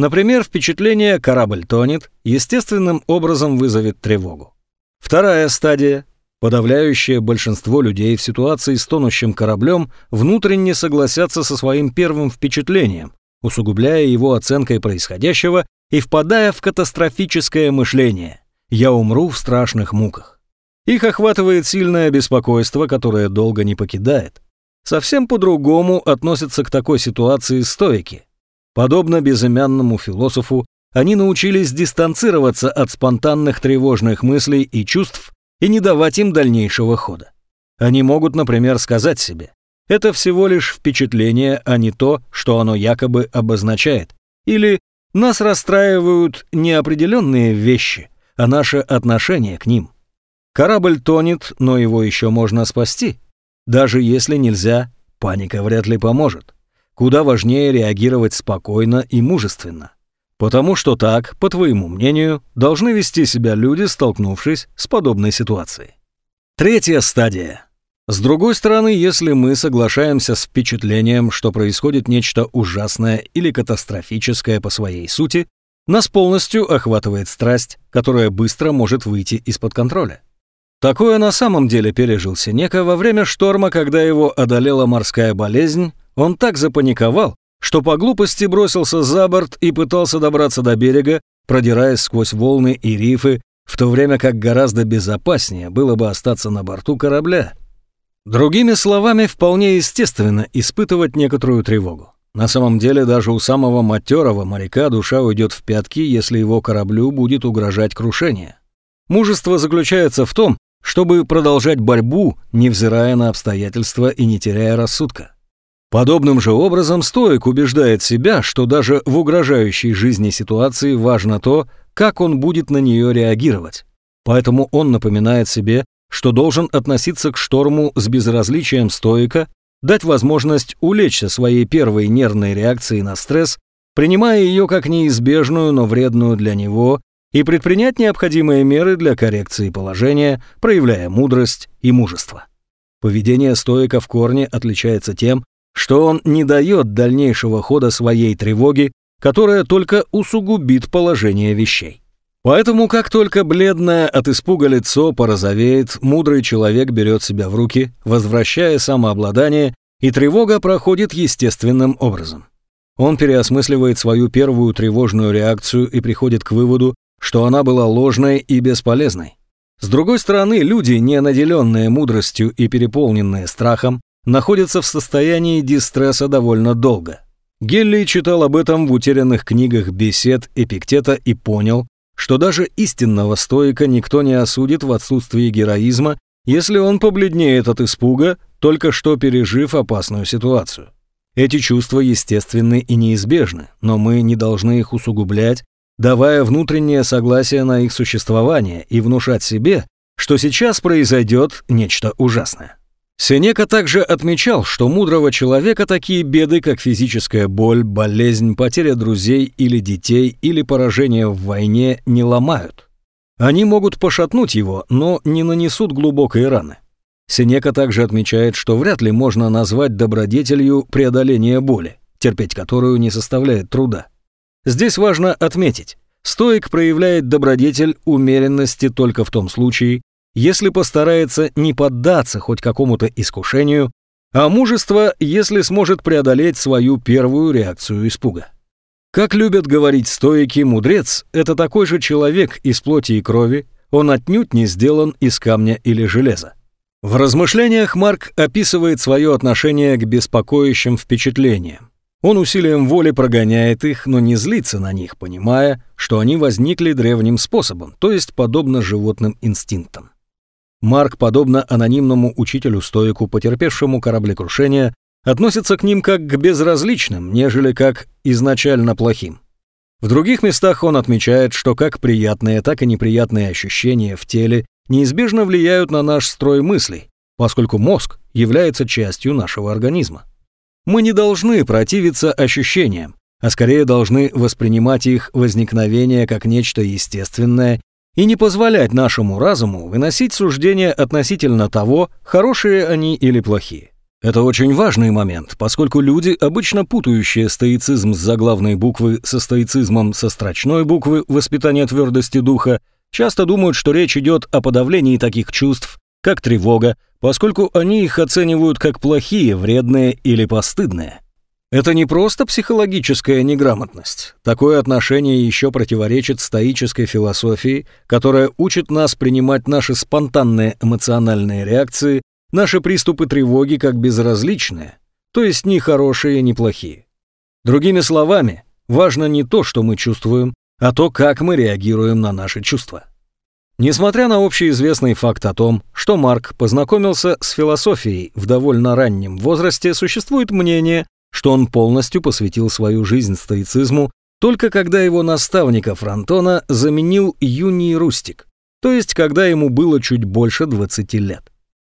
Например, впечатление «корабль тонет» естественным образом вызовет тревогу. Вторая стадия Подавляющее большинство людей в ситуации с тонущим кораблем внутренне согласятся со своим первым впечатлением, усугубляя его оценкой происходящего и впадая в катастрофическое мышление «я умру в страшных муках». Их охватывает сильное беспокойство, которое долго не покидает. Совсем по-другому относятся к такой ситуации стоики. Подобно безымянному философу, они научились дистанцироваться от спонтанных тревожных мыслей и чувств и не давать им дальнейшего хода. Они могут, например, сказать себе, это всего лишь впечатление, а не то, что оно якобы обозначает. Или нас расстраивают неопределенные вещи, а наше отношение к ним. Корабль тонет, но его еще можно спасти. Даже если нельзя, паника вряд ли поможет. Куда важнее реагировать спокойно и мужественно. Потому что так, по твоему мнению, должны вести себя люди, столкнувшись с подобной ситуацией. Третья стадия. С другой стороны, если мы соглашаемся с впечатлением, что происходит нечто ужасное или катастрофическое по своей сути, нас полностью охватывает страсть, которая быстро может выйти из-под контроля. Такое на самом деле пережил Сенека во время шторма, когда его одолела морская болезнь. Он так запаниковал, что по глупости бросился за борт и пытался добраться до берега, продираясь сквозь волны и рифы, в то время как гораздо безопаснее было бы остаться на борту корабля. Другими словами, вполне естественно испытывать некоторую тревогу. На самом деле, даже у самого матерого моряка душа уйдет в пятки, если его кораблю будет угрожать крушение. Мужество заключается в том, чтобы продолжать борьбу, невзирая на обстоятельства и не теряя рассудка. Подобным же образом стоик убеждает себя, что даже в угрожающей жизни ситуации важно то, как он будет на нее реагировать. Поэтому он напоминает себе, что должен относиться к шторму с безразличием стоика, дать возможность улечься своей первой нервной реакцией на стресс, принимая ее как неизбежную, но вредную для него и предпринять необходимые меры для коррекции положения, проявляя мудрость и мужество. Поведение стоика в корне отличается тем, что он не дает дальнейшего хода своей тревоги, которая только усугубит положение вещей. Поэтому, как только бледное от испуга лицо порозовеет, мудрый человек берет себя в руки, возвращая самообладание, и тревога проходит естественным образом. Он переосмысливает свою первую тревожную реакцию и приходит к выводу, что она была ложной и бесполезной. С другой стороны, люди, не наделенные мудростью и переполненные страхом, находятся в состоянии дистресса довольно долго. Гелли читал об этом в утерянных книгах бесед Эпиктета и понял, что даже истинного стоика никто не осудит в отсутствии героизма, если он побледнеет от испуга, только что пережив опасную ситуацию. Эти чувства естественны и неизбежны, но мы не должны их усугублять давая внутреннее согласие на их существование и внушать себе, что сейчас произойдет нечто ужасное. Сенека также отмечал, что мудрого человека такие беды, как физическая боль, болезнь, потеря друзей или детей или поражение в войне не ломают. Они могут пошатнуть его, но не нанесут глубокой раны. Сенека также отмечает, что вряд ли можно назвать добродетелью преодоление боли, терпеть которую не составляет труда. Здесь важно отметить, стоик проявляет добродетель умеренности только в том случае, если постарается не поддаться хоть какому-то искушению, а мужество, если сможет преодолеть свою первую реакцию испуга. Как любят говорить стоики, мудрец – это такой же человек из плоти и крови, он отнюдь не сделан из камня или железа. В размышлениях Марк описывает свое отношение к беспокоящим впечатлениям. Он усилием воли прогоняет их, но не злится на них, понимая, что они возникли древним способом, то есть подобно животным инстинктам. Марк, подобно анонимному учителю-стоику, потерпевшему кораблекрушение, относится к ним как к безразличным, нежели как изначально плохим. В других местах он отмечает, что как приятные, так и неприятные ощущения в теле неизбежно влияют на наш строй мыслей, поскольку мозг является частью нашего организма. Мы не должны противиться ощущениям, а скорее должны воспринимать их возникновение как нечто естественное и не позволять нашему разуму выносить суждения относительно того, хорошие они или плохие. Это очень важный момент, поскольку люди, обычно путающие стоицизм с заглавной буквы со стоицизмом со строчной буквы воспитания твердости духа, часто думают, что речь идет о подавлении таких чувств, как тревога, поскольку они их оценивают как плохие, вредные или постыдные. Это не просто психологическая неграмотность. Такое отношение еще противоречит стоической философии, которая учит нас принимать наши спонтанные эмоциональные реакции, наши приступы тревоги как безразличные, то есть ни хорошие, ни плохие. Другими словами, важно не то, что мы чувствуем, а то, как мы реагируем на наши чувства. Несмотря на общеизвестный факт о том, что Марк познакомился с философией в довольно раннем возрасте, существует мнение, что он полностью посвятил свою жизнь стоицизму только когда его наставника Фронтона заменил Юний Рустик, то есть когда ему было чуть больше 20 лет.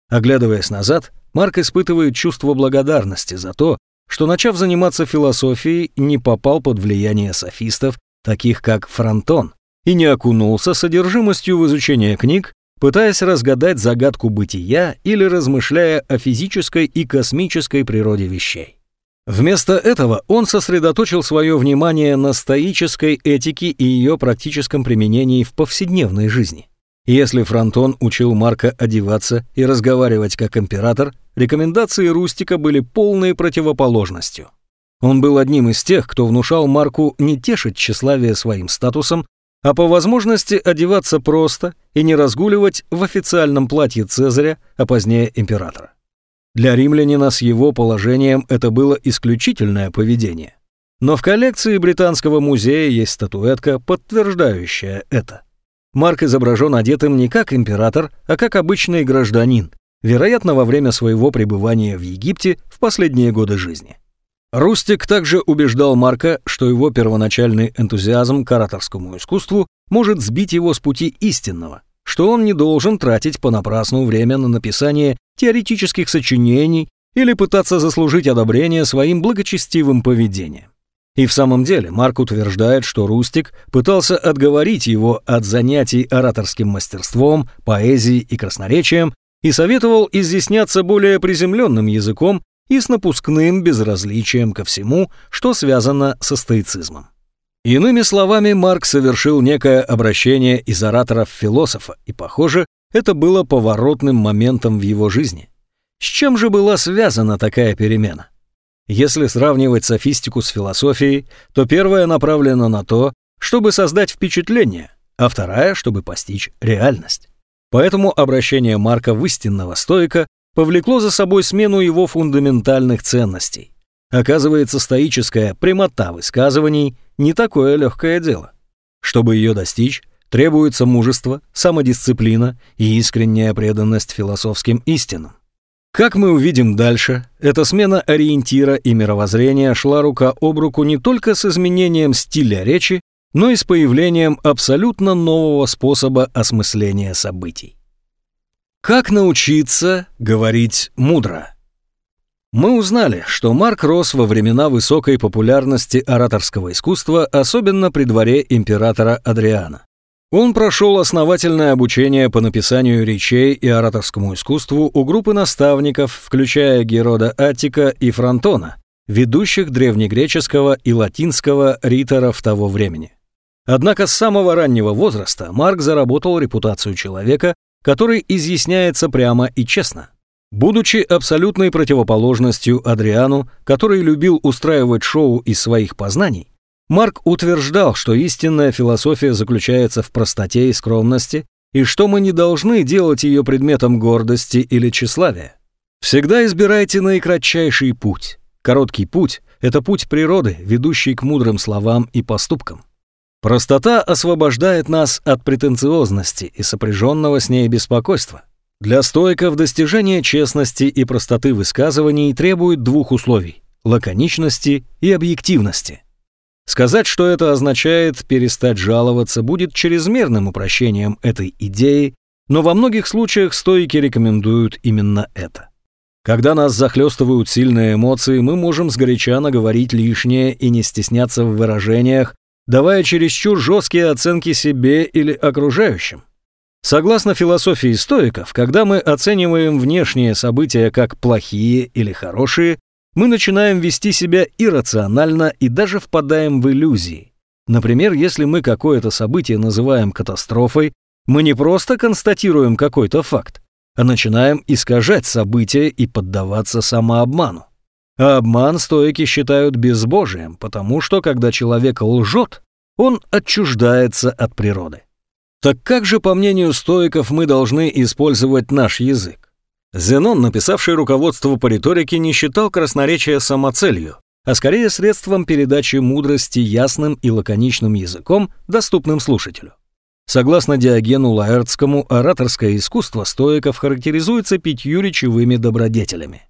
Оглядываясь назад, Марк испытывает чувство благодарности за то, что, начав заниматься философией, не попал под влияние софистов, таких как Фронтон, и не окунулся содержимостью в изучение книг, пытаясь разгадать загадку бытия или размышляя о физической и космической природе вещей. Вместо этого он сосредоточил свое внимание на стоической этике и ее практическом применении в повседневной жизни. Если Фронтон учил Марка одеваться и разговаривать как император, рекомендации Рустика были полной противоположностью. Он был одним из тех, кто внушал Марку не тешить тщеславие своим статусом, а по возможности одеваться просто и не разгуливать в официальном платье Цезаря, а позднее императора. Для римлянина с его положением это было исключительное поведение. Но в коллекции Британского музея есть статуэтка, подтверждающая это. Марк изображен одетым не как император, а как обычный гражданин, вероятно, во время своего пребывания в Египте в последние годы жизни. Рустик также убеждал Марка, что его первоначальный энтузиазм к ораторскому искусству может сбить его с пути истинного, что он не должен тратить понапрасну время на написание теоретических сочинений или пытаться заслужить одобрение своим благочестивым поведением. И в самом деле Марк утверждает, что Рустик пытался отговорить его от занятий ораторским мастерством, поэзией и красноречием и советовал изъясняться более приземленным языком и с напускным безразличием ко всему, что связано со стоицизмом. Иными словами, Марк совершил некое обращение из ораторов философа, и, похоже, это было поворотным моментом в его жизни. С чем же была связана такая перемена? Если сравнивать софистику с философией, то первая направлена на то, чтобы создать впечатление, а вторая, чтобы постичь реальность. Поэтому обращение Марка в истинного стоика повлекло за собой смену его фундаментальных ценностей. Оказывается, стоическая прямота высказываний не такое легкое дело. Чтобы ее достичь, требуется мужество, самодисциплина и искренняя преданность философским истинам. Как мы увидим дальше, эта смена ориентира и мировоззрения шла рука об руку не только с изменением стиля речи, но и с появлением абсолютно нового способа осмысления событий. Как научиться говорить мудро? Мы узнали, что Марк рос во времена высокой популярности ораторского искусства, особенно при дворе императора Адриана. Он прошел основательное обучение по написанию речей и ораторскому искусству у группы наставников, включая Герода Аттика и Фронтона, ведущих древнегреческого и латинского риторов того времени. Однако с самого раннего возраста Марк заработал репутацию человека, который изъясняется прямо и честно. Будучи абсолютной противоположностью Адриану, который любил устраивать шоу из своих познаний, Марк утверждал, что истинная философия заключается в простоте и скромности, и что мы не должны делать ее предметом гордости или тщеславия. Всегда избирайте наикратчайший путь. Короткий путь – это путь природы, ведущий к мудрым словам и поступкам. Простота освобождает нас от претенциозности и сопряженного с ней беспокойства. Для стойков достижение честности и простоты высказываний требует двух условий – лаконичности и объективности. Сказать, что это означает перестать жаловаться, будет чрезмерным упрощением этой идеи, но во многих случаях стойки рекомендуют именно это. Когда нас захлестывают сильные эмоции, мы можем сгоряча наговорить лишнее и не стесняться в выражениях, давая чересчур жесткие оценки себе или окружающим. Согласно философии стоиков, когда мы оцениваем внешние события как плохие или хорошие, мы начинаем вести себя иррационально и даже впадаем в иллюзии. Например, если мы какое-то событие называем катастрофой, мы не просто констатируем какой-то факт, а начинаем искажать события и поддаваться самообману. А обман стойки считают безбожием, потому что, когда человек лжет, он отчуждается от природы. Так как же, по мнению стоиков, мы должны использовать наш язык? Зенон, написавший руководство по риторике, не считал красноречие самоцелью, а скорее средством передачи мудрости ясным и лаконичным языком, доступным слушателю. Согласно Диогену Лаэртскому, ораторское искусство стоиков характеризуется пятью речевыми добродетелями.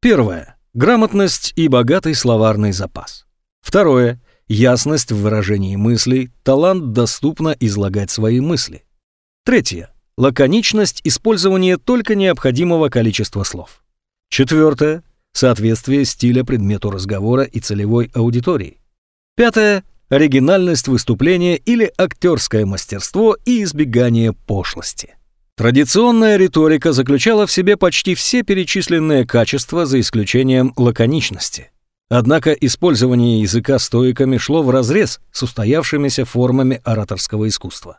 Первое – грамотность и богатый словарный запас. Второе – ясность в выражении мыслей, талант доступно излагать свои мысли. Третье Лаконичность использования только необходимого количества слов. Четвертое. Соответствие стиля предмету разговора и целевой аудитории. Пятое. Оригинальность выступления или актерское мастерство и избегание пошлости. Традиционная риторика заключала в себе почти все перечисленные качества за исключением лаконичности. Однако использование языка стоиками шло вразрез с устоявшимися формами ораторского искусства.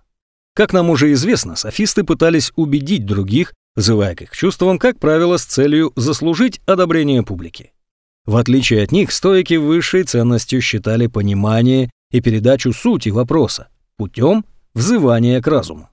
Как нам уже известно, софисты пытались убедить других, взывая к их чувствам, как правило, с целью заслужить одобрение публики. В отличие от них, стоики высшей ценностью считали понимание и передачу сути вопроса путем взывания к разуму.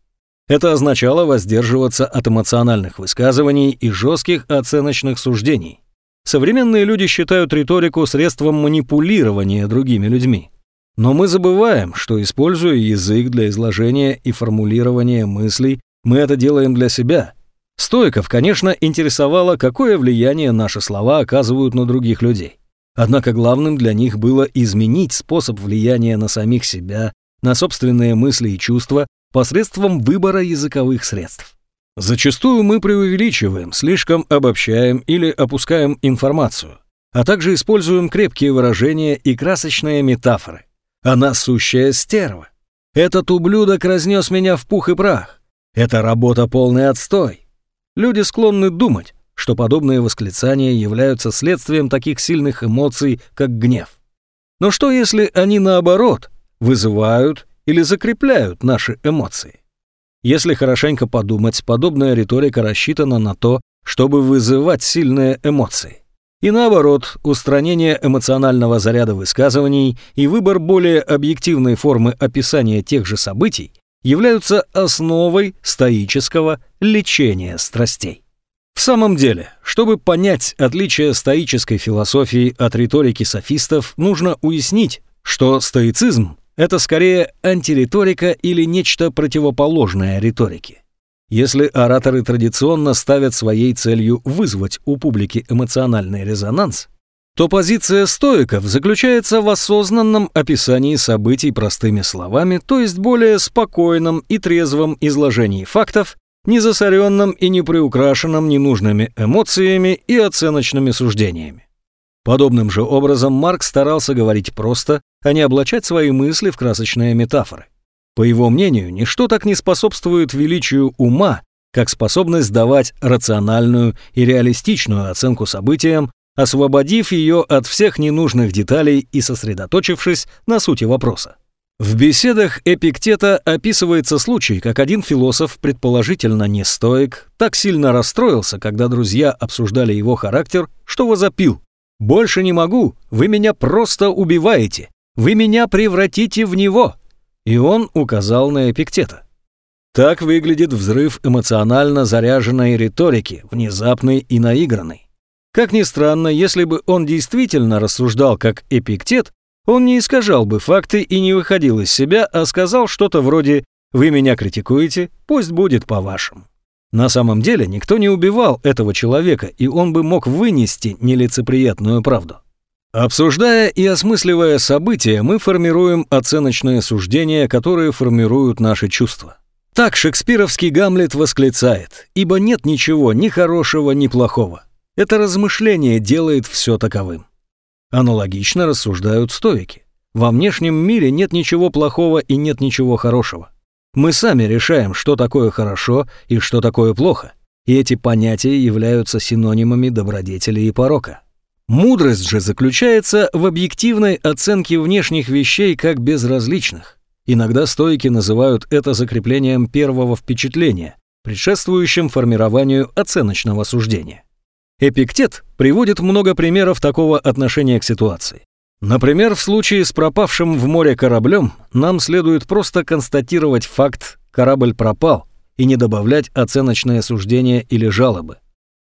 Это означало воздерживаться от эмоциональных высказываний и жестких оценочных суждений. Современные люди считают риторику средством манипулирования другими людьми. Но мы забываем, что, используя язык для изложения и формулирования мыслей, мы это делаем для себя. Стоиков, конечно, интересовало, какое влияние наши слова оказывают на других людей. Однако главным для них было изменить способ влияния на самих себя, на собственные мысли и чувства посредством выбора языковых средств. Зачастую мы преувеличиваем, слишком обобщаем или опускаем информацию, а также используем крепкие выражения и красочные метафоры. Она сущая стерва. Этот ублюдок разнес меня в пух и прах. Это работа полный отстой. Люди склонны думать, что подобные восклицания являются следствием таких сильных эмоций, как гнев. Но что если они наоборот вызывают или закрепляют наши эмоции? Если хорошенько подумать, подобная риторика рассчитана на то, чтобы вызывать сильные эмоции. И наоборот, устранение эмоционального заряда высказываний и выбор более объективной формы описания тех же событий являются основой стоического лечения страстей. В самом деле, чтобы понять отличие стоической философии от риторики софистов, нужно уяснить, что стоицизм – это скорее антириторика или нечто противоположное риторике. Если ораторы традиционно ставят своей целью вызвать у публики эмоциональный резонанс, то позиция стоиков заключается в осознанном описании событий простыми словами, то есть более спокойном и трезвом изложении фактов, не засоренном и не приукрашенном ненужными эмоциями и оценочными суждениями. Подобным же образом Марк старался говорить просто, а не облачать свои мысли в красочные метафоры. По его мнению, ничто так не способствует величию ума, как способность давать рациональную и реалистичную оценку событиям, освободив ее от всех ненужных деталей и сосредоточившись на сути вопроса. В беседах Эпиктета описывается случай, как один философ, предположительно не стоик, так сильно расстроился, когда друзья обсуждали его характер, что возопил. «Больше не могу, вы меня просто убиваете, вы меня превратите в него!» И он указал на Эпиктета. Так выглядит взрыв эмоционально заряженной риторики, внезапный и наигранный. Как ни странно, если бы он действительно рассуждал как эпиктет, он не искажал бы факты и не выходил из себя, а сказал что-то вроде «Вы меня критикуете, пусть будет по-вашему». На самом деле никто не убивал этого человека, и он бы мог вынести нелицеприятную правду. Обсуждая и осмысливая события, мы формируем оценочные суждения, которые формируют наши чувства. Так шекспировский Гамлет восклицает, ибо нет ничего ни хорошего, ни плохого. Это размышление делает все таковым. Аналогично рассуждают стоики. Во внешнем мире нет ничего плохого и нет ничего хорошего. Мы сами решаем, что такое хорошо и что такое плохо, и эти понятия являются синонимами добродетели и порока. Мудрость же заключается в объективной оценке внешних вещей как безразличных. Иногда стойки называют это закреплением первого впечатления, предшествующим формированию оценочного суждения. Эпиктет приводит много примеров такого отношения к ситуации. Например, в случае с пропавшим в море кораблем нам следует просто констатировать факт «корабль пропал» и не добавлять оценочное суждение или жалобы.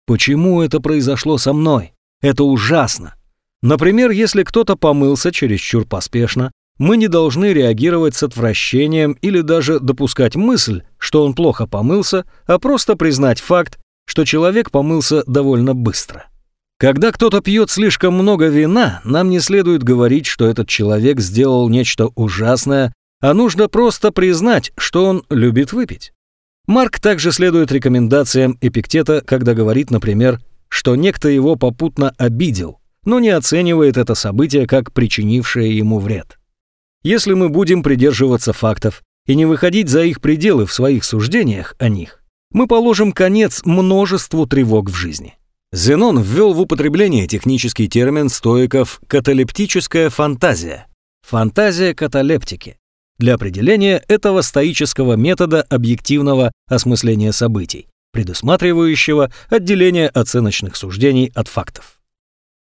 Почему это произошло со мной? Это ужасно. Например, если кто-то помылся чересчур поспешно, мы не должны реагировать с отвращением или даже допускать мысль, что он плохо помылся, а просто признать факт, что человек помылся довольно быстро. Когда кто-то пьет слишком много вина, нам не следует говорить, что этот человек сделал нечто ужасное, а нужно просто признать, что он любит выпить. Марк также следует рекомендациям Эпиктета, когда говорит, например, что некто его попутно обидел, но не оценивает это событие как причинившее ему вред. Если мы будем придерживаться фактов и не выходить за их пределы в своих суждениях о них, мы положим конец множеству тревог в жизни. Зенон ввел в употребление технический термин стоиков «каталептическая фантазия» – фантазия каталептики для определения этого стоического метода объективного осмысления событий, предусматривающего отделение оценочных суждений от фактов.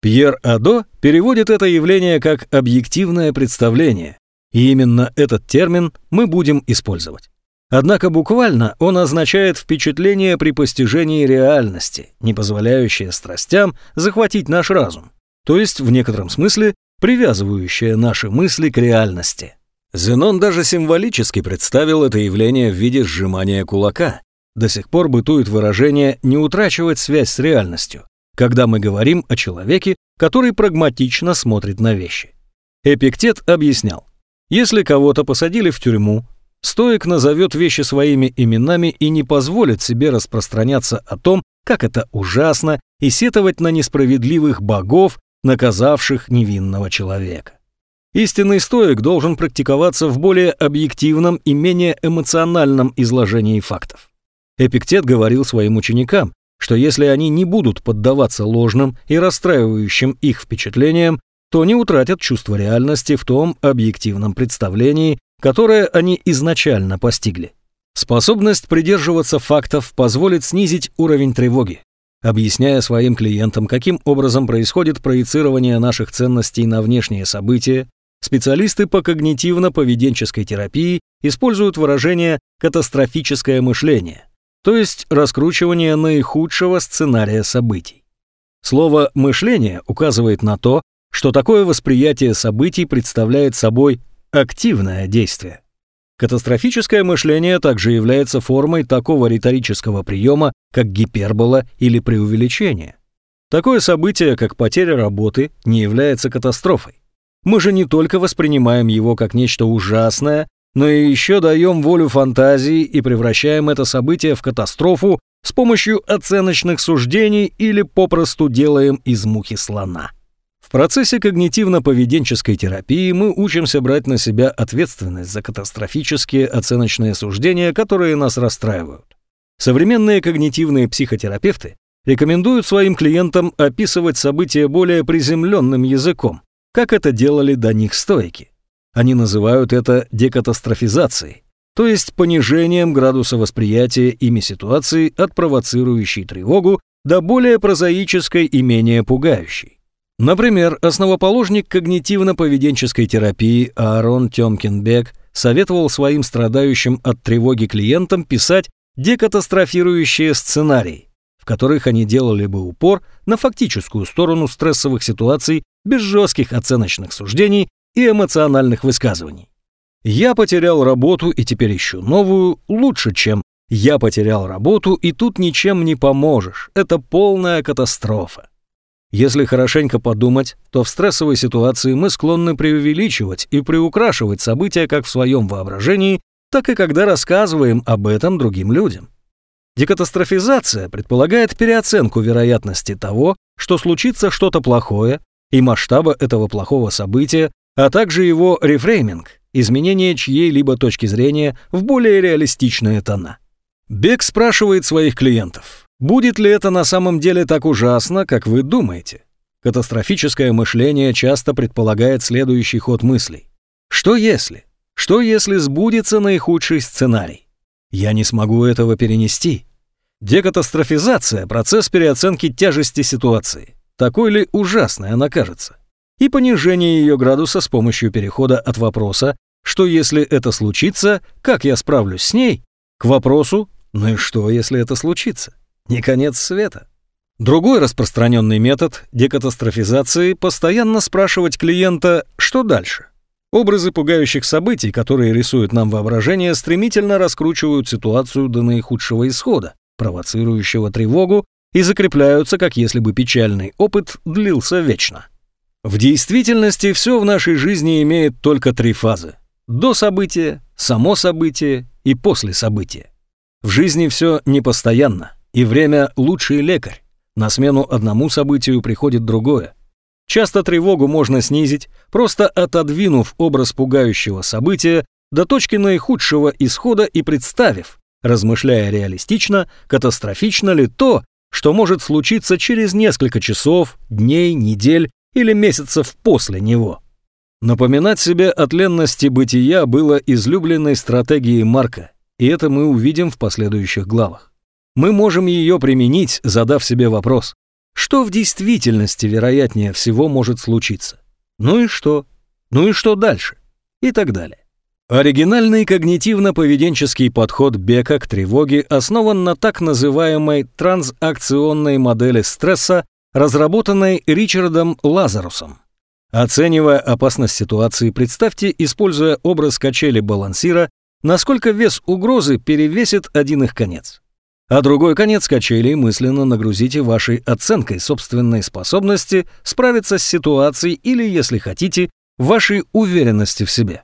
Пьер Адо переводит это явление как объективное представление, и именно этот термин мы будем использовать. Однако буквально он означает впечатление при постижении реальности, не позволяющее страстям захватить наш разум, то есть в некотором смысле привязывающее наши мысли к реальности. Зенон даже символически представил это явление в виде сжимания кулака. До сих пор бытует выражение «не утрачивать связь с реальностью», когда мы говорим о человеке, который прагматично смотрит на вещи. Эпиктет объяснял, если кого-то посадили в тюрьму, стоик назовет вещи своими именами и не позволит себе распространяться о том, как это ужасно, и сетовать на несправедливых богов, наказавших невинного человека. Истинный стоик должен практиковаться в более объективном и менее эмоциональном изложении фактов. Эпиктет говорил своим ученикам, что если они не будут поддаваться ложным и расстраивающим их впечатлениям, то не утратят чувство реальности в том объективном представлении, которое они изначально постигли. Способность придерживаться фактов позволит снизить уровень тревоги, объясняя своим клиентам, каким образом происходит проецирование наших ценностей на внешние события, специалисты по когнитивно-поведенческой терапии используют выражение «катастрофическое мышление», то есть раскручивание наихудшего сценария событий. Слово «мышление» указывает на то, что такое восприятие событий представляет собой активное действие. Катастрофическое мышление также является формой такого риторического приема, как гипербола или преувеличение. Такое событие, как потеря работы, не является катастрофой. Мы же не только воспринимаем его как нечто ужасное, но и еще даем волю фантазии и превращаем это событие в катастрофу с помощью оценочных суждений или попросту делаем из мухи слона. В процессе когнитивно-поведенческой терапии мы учимся брать на себя ответственность за катастрофические оценочные суждения, которые нас расстраивают. Современные когнитивные психотерапевты рекомендуют своим клиентам описывать события более приземленным языком, как это делали до них стойки. Они называют это декатастрофизацией, то есть понижением градуса восприятия ими ситуации от провоцирующей тревогу до более прозаической и менее пугающей. Например, основоположник когнитивно-поведенческой терапии Аарон Тёмкинбек советовал своим страдающим от тревоги клиентам писать декатастрофирующие сценарии, в которых они делали бы упор на фактическую сторону стрессовых ситуаций без жестких оценочных суждений и эмоциональных высказываний. «Я потерял работу и теперь ищу новую» лучше, чем «Я потерял работу и тут ничем не поможешь». Это полная катастрофа. Если хорошенько подумать, то в стрессовой ситуации мы склонны преувеличивать и приукрашивать события как в своем воображении, так и когда рассказываем об этом другим людям. Декатастрофизация предполагает переоценку вероятности того, что случится что-то плохое, и масштаба этого плохого события, а также его рефрейминг, изменение чьей-либо точки зрения в более реалистичные тона. Бек спрашивает своих клиентов – Будет ли это на самом деле так ужасно, как вы думаете? Катастрофическое мышление часто предполагает следующий ход мыслей. Что если? Что если сбудется наихудший сценарий? Я не смогу этого перенести. Декатастрофизация – процесс переоценки тяжести ситуации. Такой ли ужасной она кажется? И понижение ее градуса с помощью перехода от вопроса «что если это случится, как я справлюсь с ней?» к вопросу «ну и что, если это случится?» не конец света. Другой распространенный метод декатастрофизации – постоянно спрашивать клиента, что дальше. Образы пугающих событий, которые рисуют нам воображение, стремительно раскручивают ситуацию до наихудшего исхода, провоцирующего тревогу, и закрепляются, как если бы печальный опыт длился вечно. В действительности все в нашей жизни имеет только три фазы – до события, само событие и после события. В жизни все непостоянно. И время – лучший лекарь. На смену одному событию приходит другое. Часто тревогу можно снизить, просто отодвинув образ пугающего события до точки наихудшего исхода и представив, размышляя реалистично, катастрофично ли то, что может случиться через несколько часов, дней, недель или месяцев после него. Напоминать себе о тленности бытия было излюбленной стратегией Марка, и это мы увидим в последующих главах мы можем ее применить, задав себе вопрос, что в действительности вероятнее всего может случиться? Ну и что? Ну и что дальше? И так далее. Оригинальный когнитивно-поведенческий подход Бека к тревоге основан на так называемой трансакционной модели стресса, разработанной Ричардом Лазарусом. Оценивая опасность ситуации, представьте, используя образ качели балансира, насколько вес угрозы перевесит один их конец а другой конец качелей мысленно нагрузите вашей оценкой собственной способности справиться с ситуацией или, если хотите, вашей уверенности в себе.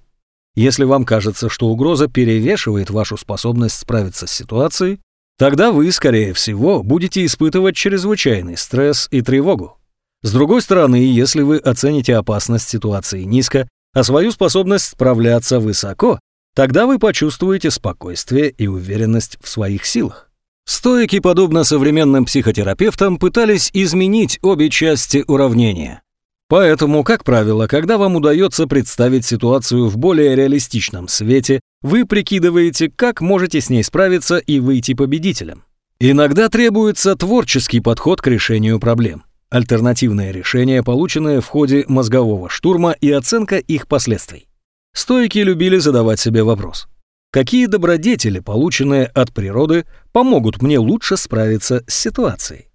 Если вам кажется, что угроза перевешивает вашу способность справиться с ситуацией, тогда вы, скорее всего, будете испытывать чрезвычайный стресс и тревогу. С другой стороны, если вы оцените опасность ситуации низко, а свою способность справляться высоко, тогда вы почувствуете спокойствие и уверенность в своих силах. Стоики, подобно современным психотерапевтам, пытались изменить обе части уравнения. Поэтому, как правило, когда вам удается представить ситуацию в более реалистичном свете, вы прикидываете, как можете с ней справиться и выйти победителем. Иногда требуется творческий подход к решению проблем, альтернативное решение, полученное в ходе мозгового штурма и оценка их последствий. Стоики любили задавать себе вопрос – Какие добродетели, полученные от природы, помогут мне лучше справиться с ситуацией?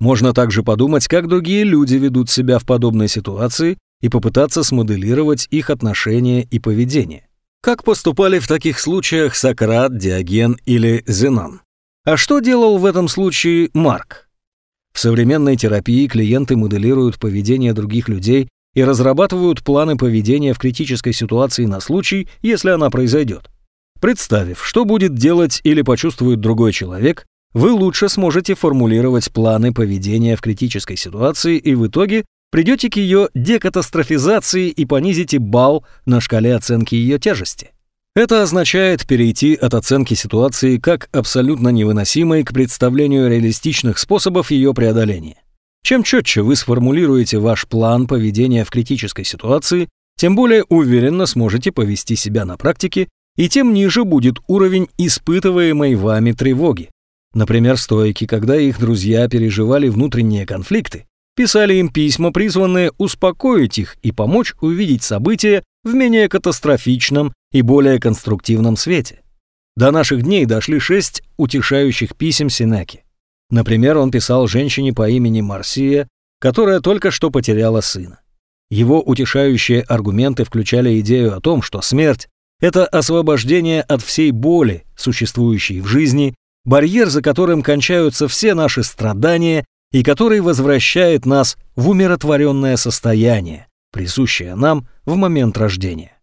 Можно также подумать, как другие люди ведут себя в подобной ситуации и попытаться смоделировать их отношения и поведение. Как поступали в таких случаях Сократ, Диоген или Зенон? А что делал в этом случае Марк? В современной терапии клиенты моделируют поведение других людей и разрабатывают планы поведения в критической ситуации на случай, если она произойдет. Представив, что будет делать или почувствует другой человек, вы лучше сможете формулировать планы поведения в критической ситуации и в итоге придете к ее декатастрофизации и понизите балл на шкале оценки ее тяжести. Это означает перейти от оценки ситуации как абсолютно невыносимой к представлению реалистичных способов ее преодоления. Чем четче вы сформулируете ваш план поведения в критической ситуации, тем более уверенно сможете повести себя на практике, и тем ниже будет уровень испытываемой вами тревоги. Например, стойки, когда их друзья переживали внутренние конфликты, писали им письма, призванные успокоить их и помочь увидеть события в менее катастрофичном и более конструктивном свете. До наших дней дошли шесть утешающих писем Синеки. Например, он писал женщине по имени Марсия, которая только что потеряла сына. Его утешающие аргументы включали идею о том, что смерть – это освобождение от всей боли, существующей в жизни, барьер, за которым кончаются все наши страдания и который возвращает нас в умиротворенное состояние, присущее нам в момент рождения.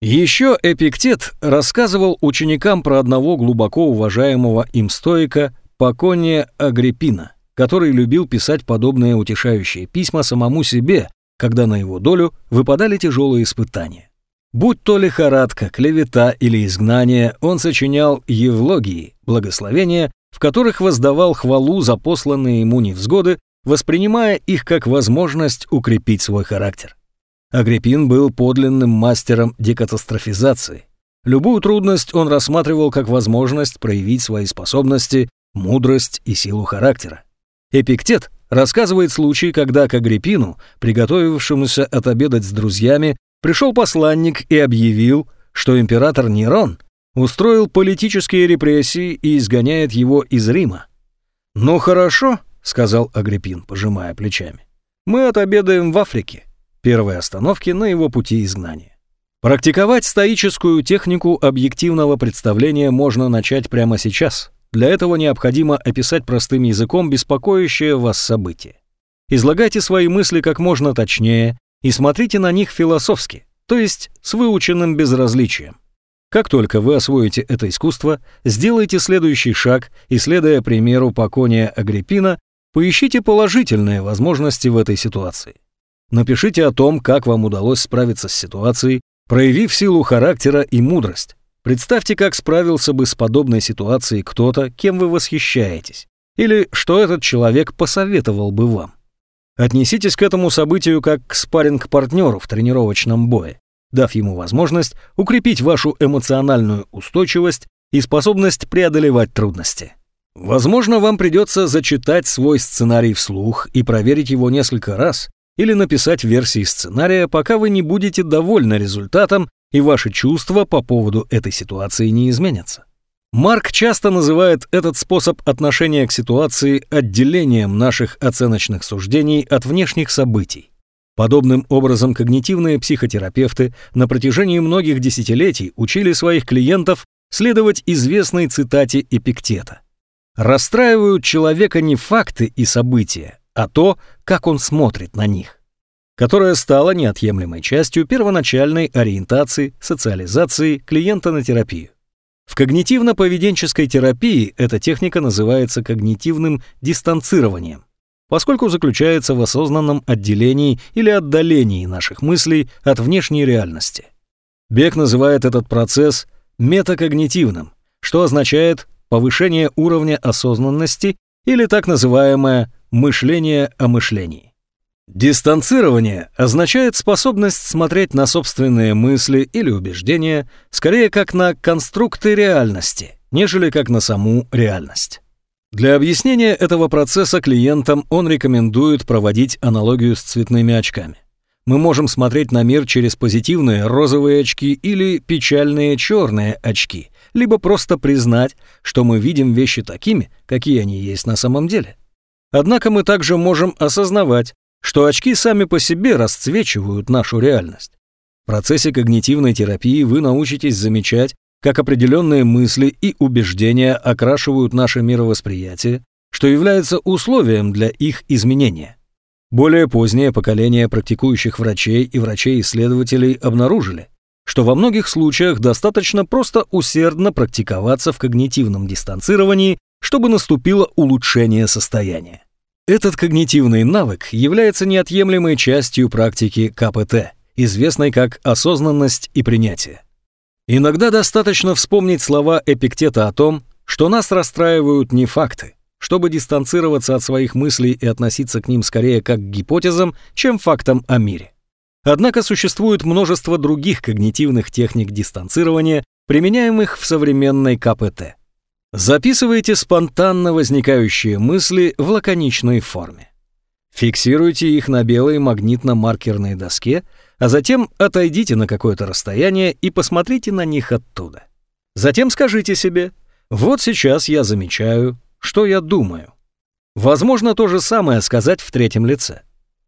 Еще Эпиктет рассказывал ученикам про одного глубоко уважаемого им стоика Покония Агриппина, который любил писать подобные утешающие письма самому себе, когда на его долю выпадали тяжелые испытания. Будь то лихорадка, клевета или изгнание, он сочинял евлогии, благословения, в которых воздавал хвалу за посланные ему невзгоды, воспринимая их как возможность укрепить свой характер. Агриппин был подлинным мастером декатастрофизации. Любую трудность он рассматривал как возможность проявить свои способности, мудрость и силу характера. Эпиктет рассказывает случай, когда к Агриппину, приготовившемуся отобедать с друзьями, пришел посланник и объявил, что император Нерон устроил политические репрессии и изгоняет его из Рима. «Ну хорошо», — сказал Агриппин, пожимая плечами, — «мы отобедаем в Африке, первой остановке на его пути изгнания». Практиковать стоическую технику объективного представления можно начать прямо сейчас. Для этого необходимо описать простым языком беспокоящее вас событие. Излагайте свои мысли как можно точнее и смотрите на них философски, то есть с выученным безразличием. Как только вы освоите это искусство, сделайте следующий шаг и, следуя примеру Покония Агриппина, поищите положительные возможности в этой ситуации. Напишите о том, как вам удалось справиться с ситуацией, проявив силу характера и мудрость. Представьте, как справился бы с подобной ситуацией кто-то, кем вы восхищаетесь, или что этот человек посоветовал бы вам. Отнеситесь к этому событию как к спарринг-партнеру в тренировочном бое, дав ему возможность укрепить вашу эмоциональную устойчивость и способность преодолевать трудности. Возможно, вам придется зачитать свой сценарий вслух и проверить его несколько раз, или написать версии сценария, пока вы не будете довольны результатом и ваши чувства по поводу этой ситуации не изменятся. Марк часто называет этот способ отношения к ситуации отделением наших оценочных суждений от внешних событий. Подобным образом когнитивные психотерапевты на протяжении многих десятилетий учили своих клиентов следовать известной цитате Эпиктета. «Расстраивают человека не факты и события, а то, как он смотрит на них», которая стала неотъемлемой частью первоначальной ориентации, социализации клиента на терапию. В когнитивно-поведенческой терапии эта техника называется когнитивным дистанцированием, поскольку заключается в осознанном отделении или отдалении наших мыслей от внешней реальности. Бек называет этот процесс метакогнитивным, что означает повышение уровня осознанности или так называемое мышление о мышлении. Дистанцирование означает способность смотреть на собственные мысли или убеждения скорее как на конструкты реальности, нежели как на саму реальность. Для объяснения этого процесса клиентам он рекомендует проводить аналогию с цветными очками. Мы можем смотреть на мир через позитивные розовые очки или печальные черные очки, либо просто признать, что мы видим вещи такими, какие они есть на самом деле. Однако мы также можем осознавать, что очки сами по себе расцвечивают нашу реальность. В процессе когнитивной терапии вы научитесь замечать, как определенные мысли и убеждения окрашивают наше мировосприятие, что является условием для их изменения. Более позднее поколение практикующих врачей и врачей-исследователей обнаружили, что во многих случаях достаточно просто усердно практиковаться в когнитивном дистанцировании, чтобы наступило улучшение состояния. Этот когнитивный навык является неотъемлемой частью практики КПТ, известной как осознанность и принятие. Иногда достаточно вспомнить слова Эпиктета о том, что нас расстраивают не факты, чтобы дистанцироваться от своих мыслей и относиться к ним скорее как к гипотезам, чем фактам о мире. Однако существует множество других когнитивных техник дистанцирования, применяемых в современной КПТ. Записывайте спонтанно возникающие мысли в лаконичной форме. Фиксируйте их на белой магнитно-маркерной доске, а затем отойдите на какое-то расстояние и посмотрите на них оттуда. Затем скажите себе, вот сейчас я замечаю, что я думаю. Возможно то же самое сказать в третьем лице.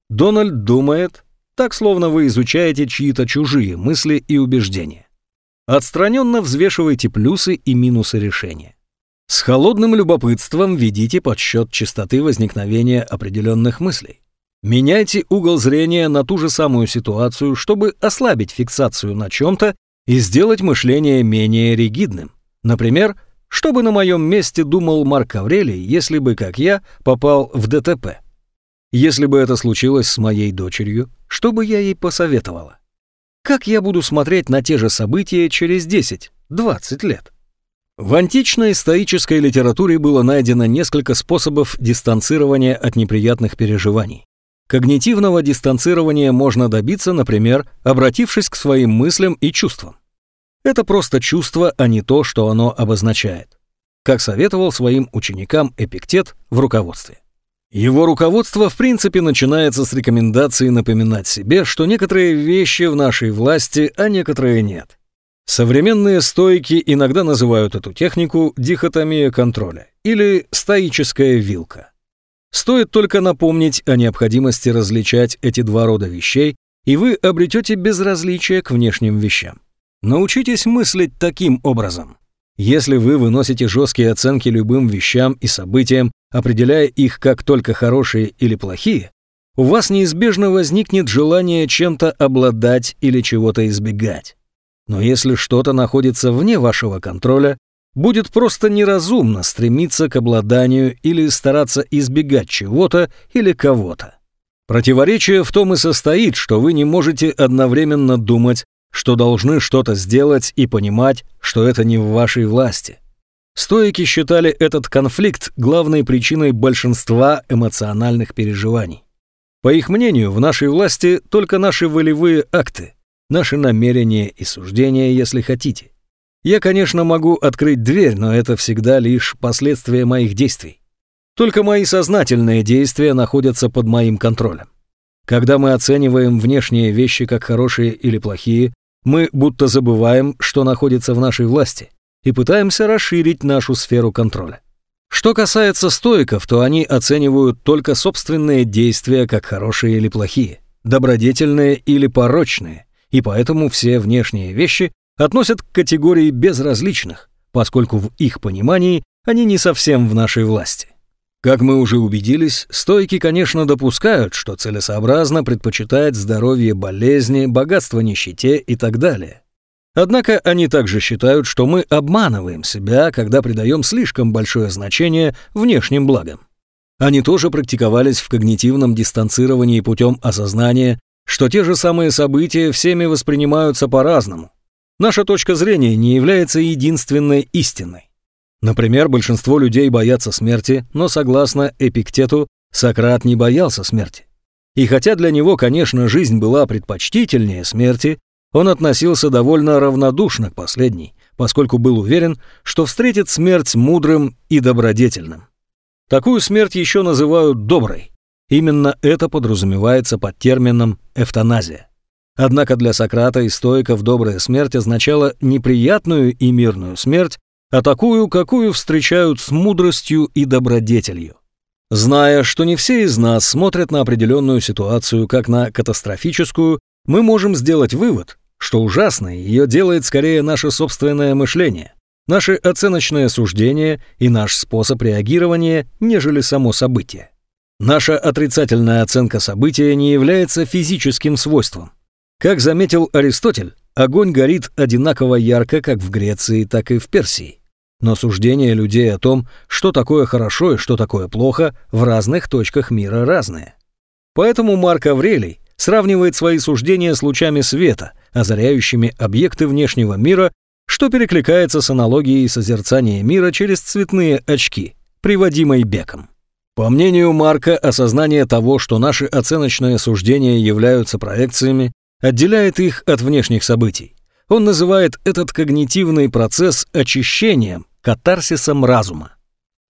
Дональд думает, так словно вы изучаете чьи-то чужие мысли и убеждения. Отстраненно взвешивайте плюсы и минусы решения. С холодным любопытством ведите подсчет частоты возникновения определенных мыслей. Меняйте угол зрения на ту же самую ситуацию, чтобы ослабить фиксацию на чем-то и сделать мышление менее ригидным. Например, чтобы на моем месте думал Марк Аврелий, если бы, как я, попал в ДТП. Если бы это случилось с моей дочерью, что бы я ей посоветовала? Как я буду смотреть на те же события через 10-20 лет? В античной стоической литературе было найдено несколько способов дистанцирования от неприятных переживаний. Когнитивного дистанцирования можно добиться, например, обратившись к своим мыслям и чувствам. Это просто чувство, а не то, что оно обозначает. Как советовал своим ученикам Эпиктет в руководстве. Его руководство в принципе начинается с рекомендации напоминать себе, что некоторые вещи в нашей власти, а некоторые нет. Современные стойки иногда называют эту технику дихотомия контроля или стоическая вилка. Стоит только напомнить о необходимости различать эти два рода вещей, и вы обретете безразличие к внешним вещам. Научитесь мыслить таким образом. Если вы выносите жесткие оценки любым вещам и событиям, определяя их как только хорошие или плохие, у вас неизбежно возникнет желание чем-то обладать или чего-то избегать. Но если что-то находится вне вашего контроля, будет просто неразумно стремиться к обладанию или стараться избегать чего-то или кого-то. Противоречие в том и состоит, что вы не можете одновременно думать что должны что-то сделать и понимать, что это не в вашей власти. Стоики считали этот конфликт главной причиной большинства эмоциональных переживаний. По их мнению, в нашей власти только наши волевые акты, наши намерения и суждения, если хотите. Я, конечно, могу открыть дверь, но это всегда лишь последствия моих действий. Только мои сознательные действия находятся под моим контролем. Когда мы оцениваем внешние вещи как хорошие или плохие, мы будто забываем, что находится в нашей власти, и пытаемся расширить нашу сферу контроля. Что касается стоиков, то они оценивают только собственные действия как хорошие или плохие, добродетельные или порочные, и поэтому все внешние вещи относят к категории безразличных, поскольку в их понимании они не совсем в нашей власти. Как мы уже убедились, стойки, конечно, допускают, что целесообразно предпочитать здоровье болезни, богатство нищете и так далее. Однако они также считают, что мы обманываем себя, когда придаем слишком большое значение внешним благам. Они тоже практиковались в когнитивном дистанцировании путем осознания, что те же самые события всеми воспринимаются по-разному. Наша точка зрения не является единственной истинной. Например, большинство людей боятся смерти, но согласно Эпиктету, Сократ не боялся смерти. И хотя для него, конечно, жизнь была предпочтительнее смерти, он относился довольно равнодушно к последней, поскольку был уверен, что встретит смерть мудрым и добродетельным. Такую смерть еще называют доброй. Именно это подразумевается под термином эвтаназия. Однако для Сократа и стоиков добрая смерть означала неприятную и мирную смерть, а такую, какую встречают с мудростью и добродетелью. Зная, что не все из нас смотрят на определенную ситуацию как на катастрофическую, мы можем сделать вывод, что ужасной ее делает скорее наше собственное мышление, наше оценочное суждение и наш способ реагирования, нежели само событие. Наша отрицательная оценка события не является физическим свойством. Как заметил Аристотель, огонь горит одинаково ярко как в Греции, так и в Персии. Но суждения людей о том, что такое хорошо и что такое плохо, в разных точках мира разные. Поэтому Марк Аврелий сравнивает свои суждения с лучами света, озаряющими объекты внешнего мира, что перекликается с аналогией созерцания мира через цветные очки, приводимой Беком. По мнению Марка, осознание того, что наши оценочные суждения являются проекциями, отделяет их от внешних событий. Он называет этот когнитивный процесс очищением, катарсисом разума.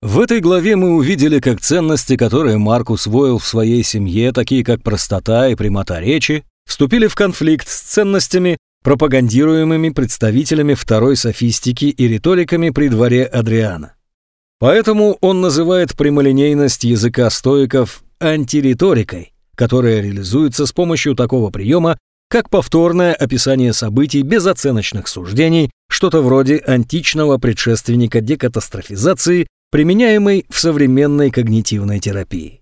В этой главе мы увидели, как ценности, которые Марк усвоил в своей семье, такие как простота и прямота речи, вступили в конфликт с ценностями, пропагандируемыми представителями второй софистики и риториками при дворе Адриана. Поэтому он называет прямолинейность языка стоиков антириторикой, которая реализуется с помощью такого приема, как повторное описание событий без оценочных суждений, что-то вроде античного предшественника декатастрофизации, применяемой в современной когнитивной терапии.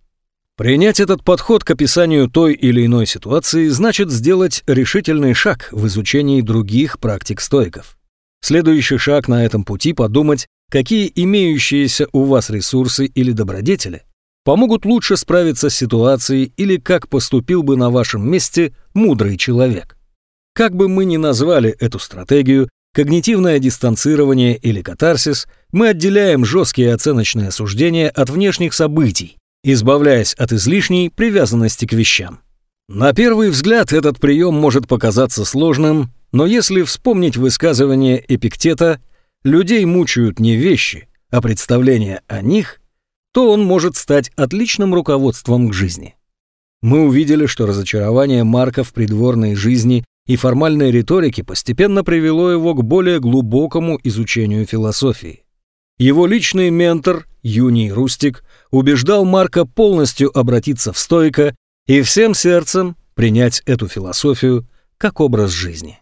Принять этот подход к описанию той или иной ситуации значит сделать решительный шаг в изучении других практик стоиков. Следующий шаг на этом пути – подумать, какие имеющиеся у вас ресурсы или добродетели помогут лучше справиться с ситуацией или как поступил бы на вашем месте мудрый человек. Как бы мы ни назвали эту стратегию, когнитивное дистанцирование или катарсис, мы отделяем жесткие оценочные суждения от внешних событий, избавляясь от излишней привязанности к вещам. На первый взгляд этот прием может показаться сложным, но если вспомнить высказывание Эпиктета «людей мучают не вещи, а представления о них», то он может стать отличным руководством к жизни. Мы увидели, что разочарование Марка в придворной жизни и формальной риторике постепенно привело его к более глубокому изучению философии. Его личный ментор, Юний Рустик, убеждал Марка полностью обратиться в стойко и всем сердцем принять эту философию как образ жизни.